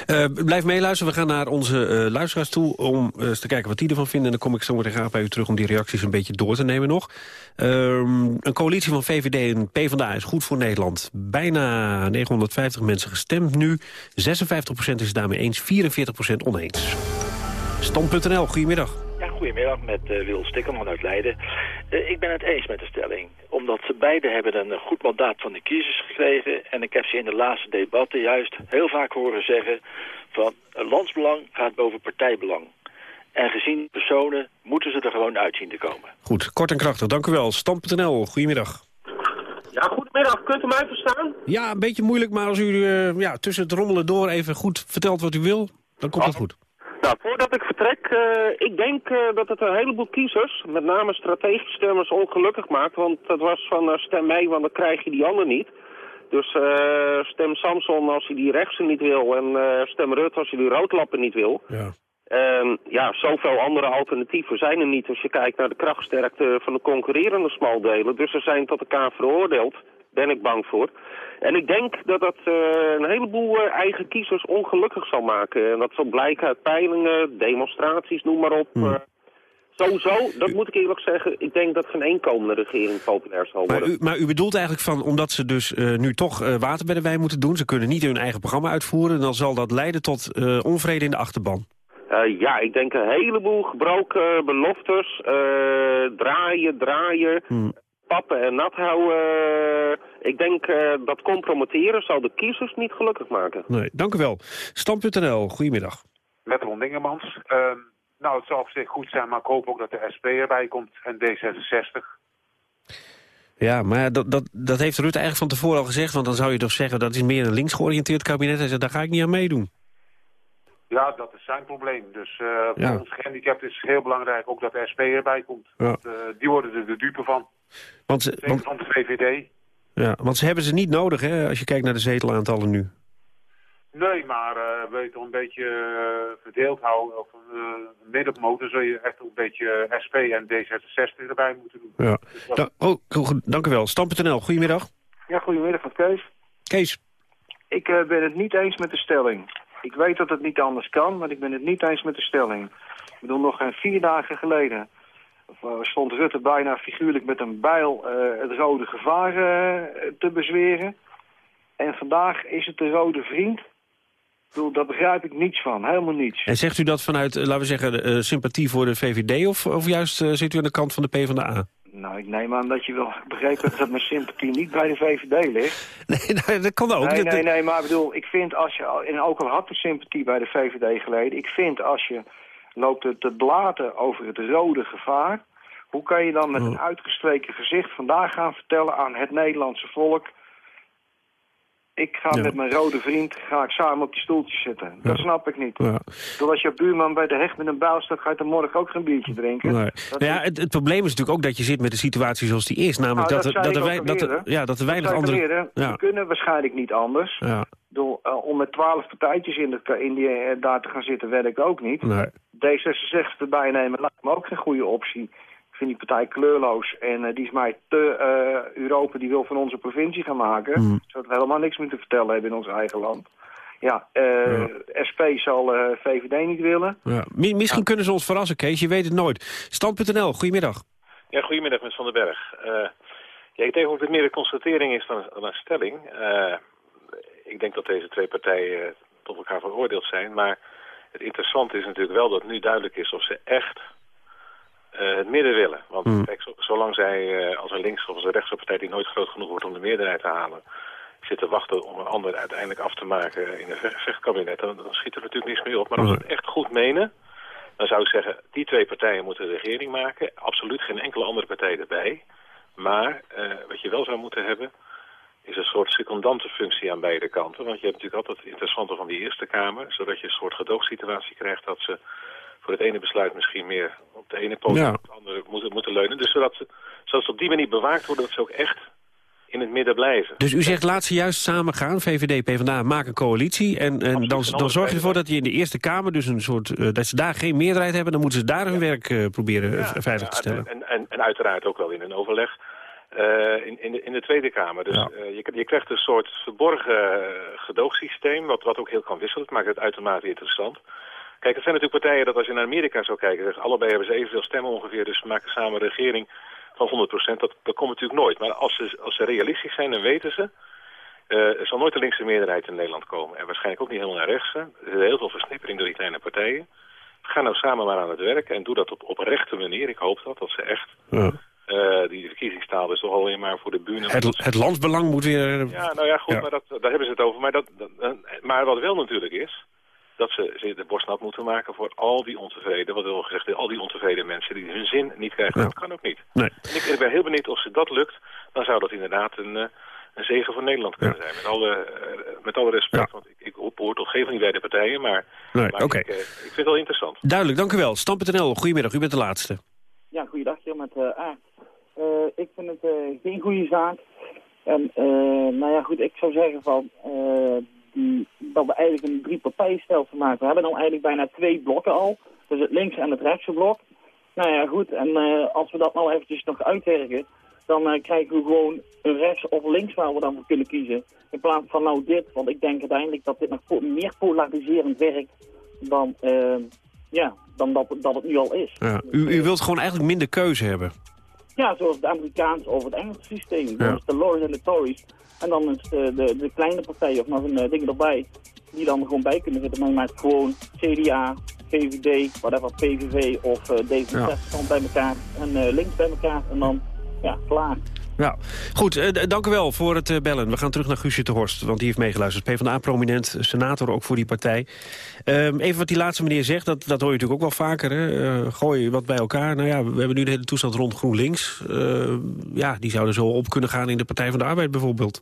Uh, blijf meeluisteren. We gaan naar onze uh, luisteraars toe om uh, eens te kijken wat die ervan vinden. En dan kom ik zo meteen graag bij u terug om die reacties een beetje door te nemen nog. Um, een coalitie van VVD en PvdA is goed voor Nederland. Bijna 950 mensen gestemd nu. 56% is het daarmee eens, 44% oneens. Stand.nl, goedemiddag. Goedemiddag met uh, Wil Stikkerman uit Leiden. Uh, ik ben het eens met de stelling. Omdat ze beide hebben een goed mandaat van de kiezers gekregen. En ik heb ze in de laatste debatten juist heel vaak horen zeggen... van landsbelang gaat boven partijbelang. En gezien personen moeten ze er gewoon uit zien te komen. Goed, kort en krachtig. Dank u wel. Stand.nl, goedemiddag. Ja, goedemiddag. Kunt u mij verstaan? Ja, een beetje moeilijk, maar als u uh, ja, tussen het rommelen door even goed vertelt wat u wil, dan komt het goed. Nou, voordat ik vertrek, uh, ik denk uh, dat het een heleboel kiezers, met name strategische stemmers, ongelukkig maakt. Want dat was van uh, stem mij, want dan krijg je die ander niet. Dus stem Samson als hij die rechtse niet wil en stem Rutte als hij die roodlappen niet wil. Ja. Ja, zoveel andere alternatieven zijn er niet als je kijkt naar de krachtsterkte van de concurrerende smaldelen. Dus ze zijn tot elkaar veroordeeld, ben ik bang voor. En ik denk dat dat uh, een heleboel uh, eigen kiezers ongelukkig zal maken. En dat zal blijken uit peilingen, demonstraties, noem maar op. Hmm. Uh, sowieso, dat moet ik eerlijk zeggen, ik denk dat geen één komende regering populair zal worden. Maar u, maar u bedoelt eigenlijk van, omdat ze dus nu toch water bij de wijn moeten doen... ze kunnen niet hun eigen programma uitvoeren... dan zal dat leiden tot onvrede in de achterban. Uh, ja, ik denk een heleboel gebroken beloftes, uh, draaien, draaien, hmm. Pappen en nat houden. Ik denk uh, dat compromitteren zal de kiezers niet gelukkig maken. Nee, dank u wel. Stam.nl, goedemiddag. Met Ron Dingemans. Uh, nou, het zal op zich goed zijn, maar ik hoop ook dat de SP erbij komt en D66. Ja, maar dat, dat, dat heeft Rutte eigenlijk van tevoren al gezegd... want dan zou je toch zeggen dat is meer een links georiënteerd kabinet. Hij zegt, daar ga ik niet aan meedoen. Ja, dat is zijn probleem. Dus uh, voor ja. ons gehandicapten is het heel belangrijk ook dat de SP erbij komt. Ja. Want, uh, die worden er de dupe van. Want, ze, want, van de VVD. Ja, want ze hebben ze niet nodig, hè, als je kijkt naar de zetelaantallen nu. Nee, maar uh, wil je toch een beetje uh, verdeeld houden of een uh, middenmotor, zul je echt een beetje SP en D66 erbij moeten doen. Ja. Dus oh, goed, dank u wel. Stam.nl, goedemiddag. Ja, goedemiddag, van Kees. Kees. Ik ben het niet eens met de stelling. Ik weet dat het niet anders kan, maar ik ben het niet eens met de stelling. Ik bedoel, nog geen vier dagen geleden stond Rutte bijna figuurlijk met een bijl het rode gevaar te bezweren. En vandaag is het de rode vriend bedoel, daar begrijp ik niets van, helemaal niets. En zegt u dat vanuit, laten we zeggen, sympathie voor de VVD... of, of juist zit u aan de kant van de PvdA? Nou, ik neem aan dat je wel begrepen hebt dat mijn sympathie niet bij de VVD ligt. Nee, nou, dat kan ook. Nee, nee, nee, maar ik bedoel, ik vind als je, en ook al had de sympathie bij de VVD geleden... ik vind als je loopt te blaten over het rode gevaar... hoe kan je dan met een uitgestreken gezicht vandaag gaan vertellen aan het Nederlandse volk ik ga met mijn rode vriend ga ik samen op die stoeltjes zitten. Dat snap ik niet. Ja. als je buurman bij de hecht met een buil staat... ga je dan morgen ook geen biertje drinken. Nee. Nou ja, het, het, probleem is natuurlijk ook dat je zit met de situatie zoals die is. Namelijk nou, dat, dat, er, dat, er, dat, er, ja, dat er weinig dat andere... Ja. We kunnen waarschijnlijk niet anders. Ja. Door, uh, om met twaalf partijtjes in, de, in die, uh, daar te gaan zitten werkt ook niet. Nee. D66 erbij nemen lijkt me ook geen goede optie vind die partij kleurloos. En uh, die is mij te uh, Europa, die wil van onze provincie gaan maken. Mm. Zodat we helemaal niks meer te vertellen hebben in ons eigen land. Ja, uh, ja. SP zal VVD niet willen. Ja. Misschien ja. kunnen ze ons verrassen, Kees. Je weet het nooit. Stand.nl, goedemiddag. Ja, goedemiddag, met Van den Berg. ja, ik denk ook dat het meer een constatering is dan, dan een stelling. ik denk dat deze twee partijen tot elkaar veroordeeld zijn. Maar het interessante is natuurlijk wel dat nu duidelijk is of ze echt uh, het midden willen. Want mm. kijk, zolang zij uh, als een links- of als een rechtse partij die nooit groot genoeg wordt om de meerderheid te halen, zitten wachten om een ander uiteindelijk af te maken in een vechtkabinet, dan, dan schiet er natuurlijk niks meer op. Maar als ze het echt goed menen, dan zou ik zeggen, die twee partijen moeten de regering maken. Absoluut geen enkele andere partij erbij. Maar uh, wat je wel zou moeten hebben, is een soort secondante functie aan beide kanten. Want je hebt natuurlijk altijd het interessante van die Eerste Kamer, zodat je een soort gedoogsituatie krijgt dat ze voor het ene besluit misschien meer op de ene poot ja. op de andere moeten, moeten leunen. Dus zodat ze, zodat ze op die manier bewaakt worden, dat ze ook echt in het midden blijven. Dus u zegt laat ze juist samen gaan, VVD, PvdA, maak een coalitie... en, en dan, dan zorg je ervoor dat je in de Eerste Kamer dus een soort... Uh, dat ze daar geen meerderheid hebben, dan moeten ze daar hun werk uh, proberen ja, veilig te stellen. En, en, en, uiteraard ook wel in een overleg uh, in, in, de, in de Tweede Kamer. Dus je, je krijgt een soort verborgen gedoogsysteem, wat, wat ook heel kan wisselen. Het maakt het uitermate interessant. Kijk, het zijn natuurlijk partijen dat als je naar Amerika zou kijken... Zeg, allebei hebben ze evenveel stemmen ongeveer, dus we maken samen een regering van 100%. Dat, dat komt natuurlijk nooit. Maar als ze, als ze realistisch zijn, dan weten ze... Uh, er zal nooit een linkse meerderheid in Nederland komen. En waarschijnlijk ook niet helemaal naar rechts. Er is heel veel versnippering door die kleine partijen. Ga nou samen maar aan het werk en doe dat op oprechte manier. Ik hoop dat, dat ze echt... Ja. Uh, die verkiezingstaal is toch alleen maar voor de bühne. Het, het landsbelang moet weer... Ja, nou ja, goed, Maar dat, daar hebben ze het over. Maar, dat, dat, maar wat wel natuurlijk is dat ze de borst nat moeten maken voor al die ontevreden, wat wil gezegd, al die ontevreden mensen die hun zin niet krijgen. Dat kan ook niet. Nee. En ik, ik, ben heel benieuwd of ze dat lukt, dan zou dat inderdaad een, eh, een zegen voor Nederland kunnen zijn. Met alle, uh, met alle respect, want ik, ik hoor toch geen van die beide partijen, maar, nee, maar ik, uh, ik, vind het wel interessant. Duidelijk, dank u wel. Stam.nl, goedemiddag, u bent de laatste. Ja, goeiedag, hier met uh, Aard. ik vind het geen goede zaak. En nou ja, goed, ik zou zeggen van dat we eigenlijk een drie partijenstelsel maken. We hebben nu eigenlijk bijna twee blokken al. Dus het links- en het rechtse blok. Nou ja, goed. En uh, als we dat nou eventjes nog uitwerken, dan uh, krijgen we gewoon een rechts of links waar we dan voor kunnen kiezen. In plaats van nou dit, want ik denk uiteindelijk dat dit nog meer polariserend werkt dan, uh, ja, dan dat, dat het nu al is. Ja. U, u wilt gewoon eigenlijk minder keuze hebben? Ja, zoals het Amerikaans of het Engelse systeem. Ja. Dus de Lords en de Tories. En dan is de, de, de kleine partij of nog een uh, ding erbij, die dan er gewoon bij kunnen zitten. Maar je maakt gewoon CDA, VVD, whatever, PVV of uh, D66 bij elkaar en uh, links bij elkaar. En dan, ja, klaar. Ja, goed. Uh, dank u wel voor het uh, bellen. We gaan terug naar Guusje de Horst, want die heeft meegeluisterd. PvdA-prominent, senator ook voor die partij. Uh, even wat die laatste meneer zegt, dat, dat hoor je natuurlijk ook wel vaker. Hè? Gooi wat bij elkaar. Nou ja, we hebben nu de hele toestand rond GroenLinks. ja, die zouden zo op kunnen gaan in de Partij van de Arbeid bijvoorbeeld.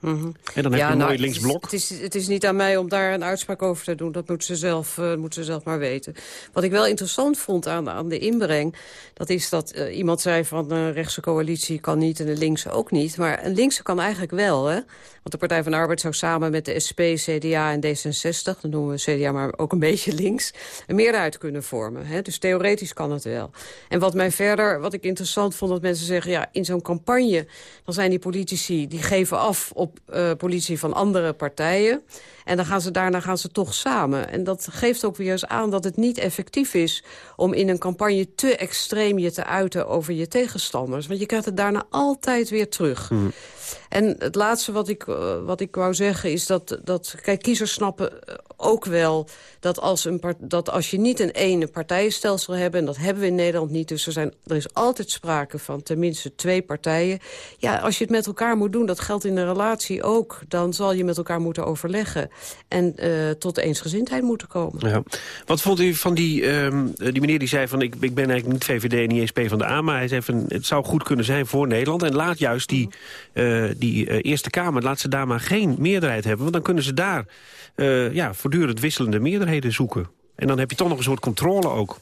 En dan heb je een nou, mooi linksblok. Het is, het, is, het is niet aan mij om daar een uitspraak over te doen. Dat moeten ze zelf, eh, moeten ze zelf maar weten. Wat ik wel interessant vond aan, aan de inbreng... dat is dat eh, iemand zei van een rechtse coalitie kan niet... en de linkse ook niet. Maar een linkse kan eigenlijk wel, hè? Want de Partij van de Arbeid zou samen met de SP, CDA en D66... dan noemen we CDA maar ook een beetje links... een meerderheid kunnen vormen. Hè? Dus theoretisch kan het wel. En wat mij verder, wat ik interessant vond... dat mensen zeggen, ja, in zo'n campagne... dan zijn die politici, die geven af op eh politie van andere partijen... En dan gaan ze, daarna gaan ze toch samen. En dat geeft ook weer eens aan dat het niet effectief is... om in een campagne te extreem je te uiten over je tegenstanders. Want je krijgt het daarna altijd weer terug. En het laatste wat ik, eh, wat ik wou zeggen is dat, dat... Kijk, kiezers snappen eh, ook wel dat als, een dat als je niet een ene partijenstelsel hebt... en dat hebben we in Nederland niet, dus er, zijn, er is altijd sprake van tenminste twee partijen. Ja, als je het met elkaar moet doen, dat geldt in een relatie ook... dan zal je met elkaar moeten overleggen en eh, tot eensgezindheid moeten komen. Ja. Wat vond u van die, ehm, die meneer die zei van... Ik, ik ben eigenlijk niet VVD en niet SP van de A... maar hij zei van het zou goed kunnen zijn voor Nederland... en laat juist die, die eh, Eerste Kamer, laat ze daar maar geen meerderheid hebben... want dan kunnen ze daar eh, ja, voortdurend wisselende meerderheden zoeken. En dan heb je toch nog een soort controle ook.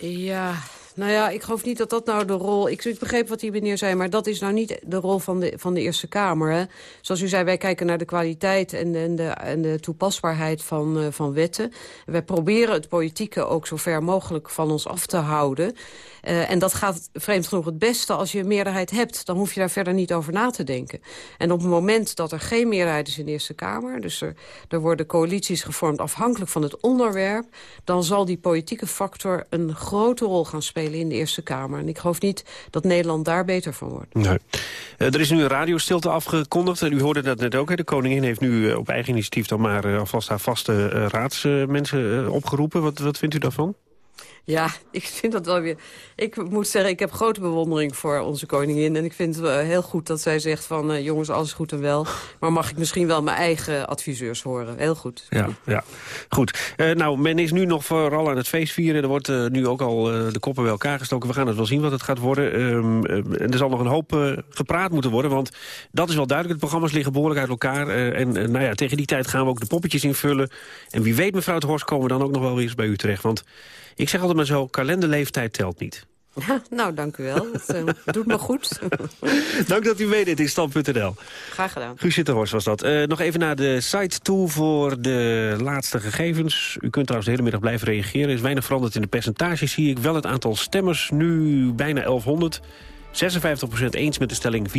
Ja, nou ja, ik geloof niet dat dat nou de rol... Ik, ik begreep wat die meneer zei, maar dat is nou niet de rol van de, van de Eerste Kamer. Hè? Zoals u zei, wij kijken naar de kwaliteit en, de- en, de, en de toepasbaarheid van, eh, van wetten. Wij proberen het politieke ook zo ver mogelijk van ons af te houden. Eh, en dat gaat vreemd genoeg het beste als je een meerderheid hebt. Dan hoef je daar verder niet over na te denken. En op het moment dat er geen meerderheid is in de Eerste Kamer... dus er, er worden coalities gevormd afhankelijk van het onderwerp... dan zal die politieke factor een grote rol gaan spelen in de Eerste Kamer. En ik geloof niet dat Nederland daar beter van wordt. Nee. Eh, er is nu een radiostilte afgekondigd. En u hoorde dat net ook. Hè. De koningin heeft nu eh, op eigen initiatief dan maar alvast haar vaste raadsmensen opgeroepen. Wat, wat vindt u daarvan? Ja, ik vind dat wel weer... Ik moet zeggen, ik heb grote bewondering voor onze koningin. En ik vind het heel goed dat zij zegt van... eh, jongens, alles goed en wel. Maar mag ik misschien wel mijn eigen adviseurs horen? Heel goed. Ja, ja. goed. Eh, nou, men is nu nog vooral aan het feest vieren. Er wordt eh, nu ook al de koppen bij elkaar gestoken. We gaan het wel zien wat het gaat worden. Ehm, eh, en er zal nog een hoop gepraat moeten worden. Want dat is wel duidelijk. De programma's liggen behoorlijk uit elkaar. En nou ja, tegen die tijd gaan we ook de poppetjes invullen. En wie weet, mevrouw de Horst, komen we dan ook nog wel weer eens bij u terecht. Want ik zeg altijd maar zo, kalenderleeftijd telt niet. Ja, nou, dank u wel. Dat eh, doet me goed. Dank dat u meedeed in stand.nl. Graag gedaan. Guus Zitterhorst was dat. Eh, nog even naar de site toe voor de laatste gegevens. U kunt trouwens de hele middag blijven reageren. Er is weinig veranderd in de percentages. Zie ik wel het aantal stemmers, nu bijna 1100. 56% eens met de stelling, 44%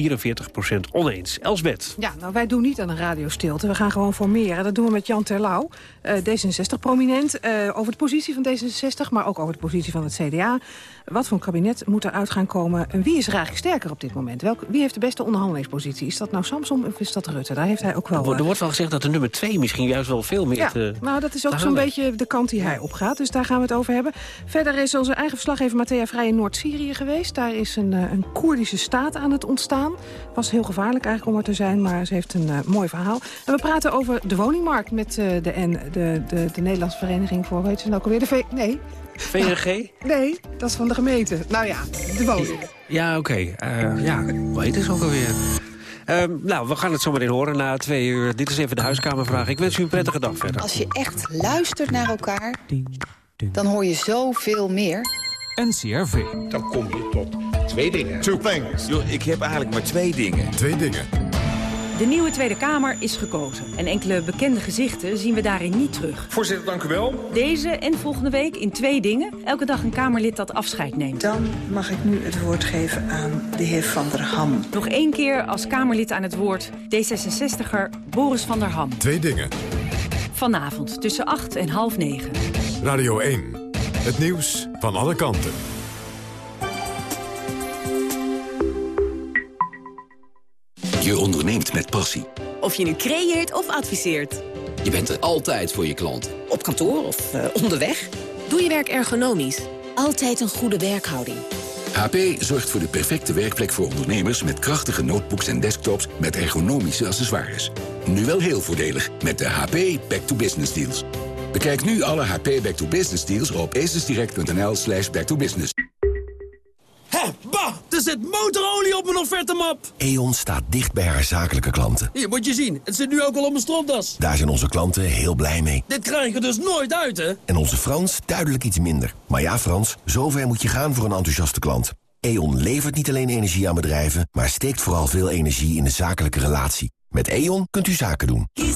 oneens. Elsbeth. Ja, nou wij doen niet aan een radiostilte. We gaan gewoon formeren. Dat doen we met Jan Terlouw, eh, D66-prominent. eh, over de positie van D66, maar ook over de positie van het CDA. Wat voor een kabinet moet eruit gaan komen? En wie is er eigenlijk sterker op dit moment? Welk, wie heeft de beste onderhandelingspositie? Is dat nou Samson of is dat Rutte? Daar heeft hij ook wel... Er wordt- eh, er wordt wel gezegd dat de nummer 2 misschien juist wel veel meer... ja, te- nou dat is ook zo'n beetje de kant die hij opgaat. Dus daar gaan we het over hebben. Verder is onze eigen verslaggever Matthea Vrij in Noord-Syrië geweest. Daar is een, een Koerdische staat aan het ontstaan. Was heel gevaarlijk eigenlijk om er te zijn, maar ze heeft een eh, mooi verhaal. En we praten over de woningmarkt met eh, de, N, de, de, de Nederlandse Vereniging voor... Weet je nou ook alweer? De v nee. VNG? Nee, dat is van de gemeente. Nou ja, de woning. Ja, oké. Eh, ja, hoe heet het ook alweer? Ehm, nou, we gaan het zo meteen horen na twee uur. Dit is even de huiskamervraag. Ik wens u een prettige dag verder. Als je echt luistert naar elkaar, dan hoor je zoveel meer. NCRV. Dan kom je tot twee dingen. Two things. Yo, ik heb eigenlijk maar twee dingen. Twee dingen. De nieuwe Tweede Kamer is gekozen. En enkele bekende gezichten zien we daarin niet terug. Voorzitter, dank u wel. Deze en volgende week in twee dingen. Elke dag een Kamerlid dat afscheid neemt. Dan mag ik nu het woord geven aan de heer Van der Ham. Nog één keer als Kamerlid aan het woord D66er Boris van der Ham. Twee dingen. Vanavond tussen 8 en half negen. Radio 1. Het nieuws van alle kanten. Je onderneemt met passie. Of je nu creëert of adviseert. Je bent er altijd voor je klant. Op kantoor of eh, onderweg. Doe je werk ergonomisch. Altijd een goede werkhouding. HP zorgt voor de perfecte werkplek voor ondernemers... met krachtige notebooks en desktops met ergonomische accessoires. Nu wel heel voordelig met de HP Back to Business deals. Bekijk nu alle HP Back to Business deals op acesdirect.nl slash back to business. Hé, bah, er zit motorolie op mijn een offertemap. E.ON staat dicht bij haar zakelijke klanten. Hier, moet je zien. Het zit nu ook al op mijn stropdas. Daar zijn onze klanten heel blij mee. Dit krijg je dus nooit uit, hè? En onze Frans duidelijk iets minder. Maar ja, Frans, zover moet je gaan voor een enthousiaste klant. E.ON levert niet alleen energie aan bedrijven... maar steekt vooral veel energie in de zakelijke relatie. Met E.ON kunt u zaken doen. Kies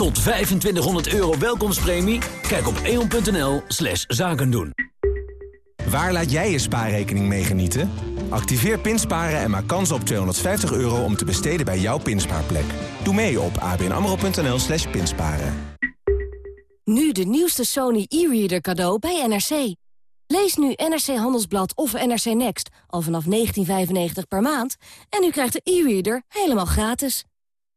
Tot 2500 euro welkomstpremie? Kijk op eon.nl slash zaken doen. Waar laat jij je spaarrekening mee genieten? Activeer Pinsparen en maak kans op 250 euro om te besteden bij jouw pinspaarplek. Doe mee op abnamro.nl slash pinsparen. Nu de nieuwste Sony e-reader cadeau bij NRC. Lees nu NRC Handelsblad of NRC Next al vanaf 19,95 per maand... en u krijgt de e-reader helemaal gratis.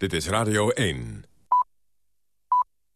Dit is Radio 1.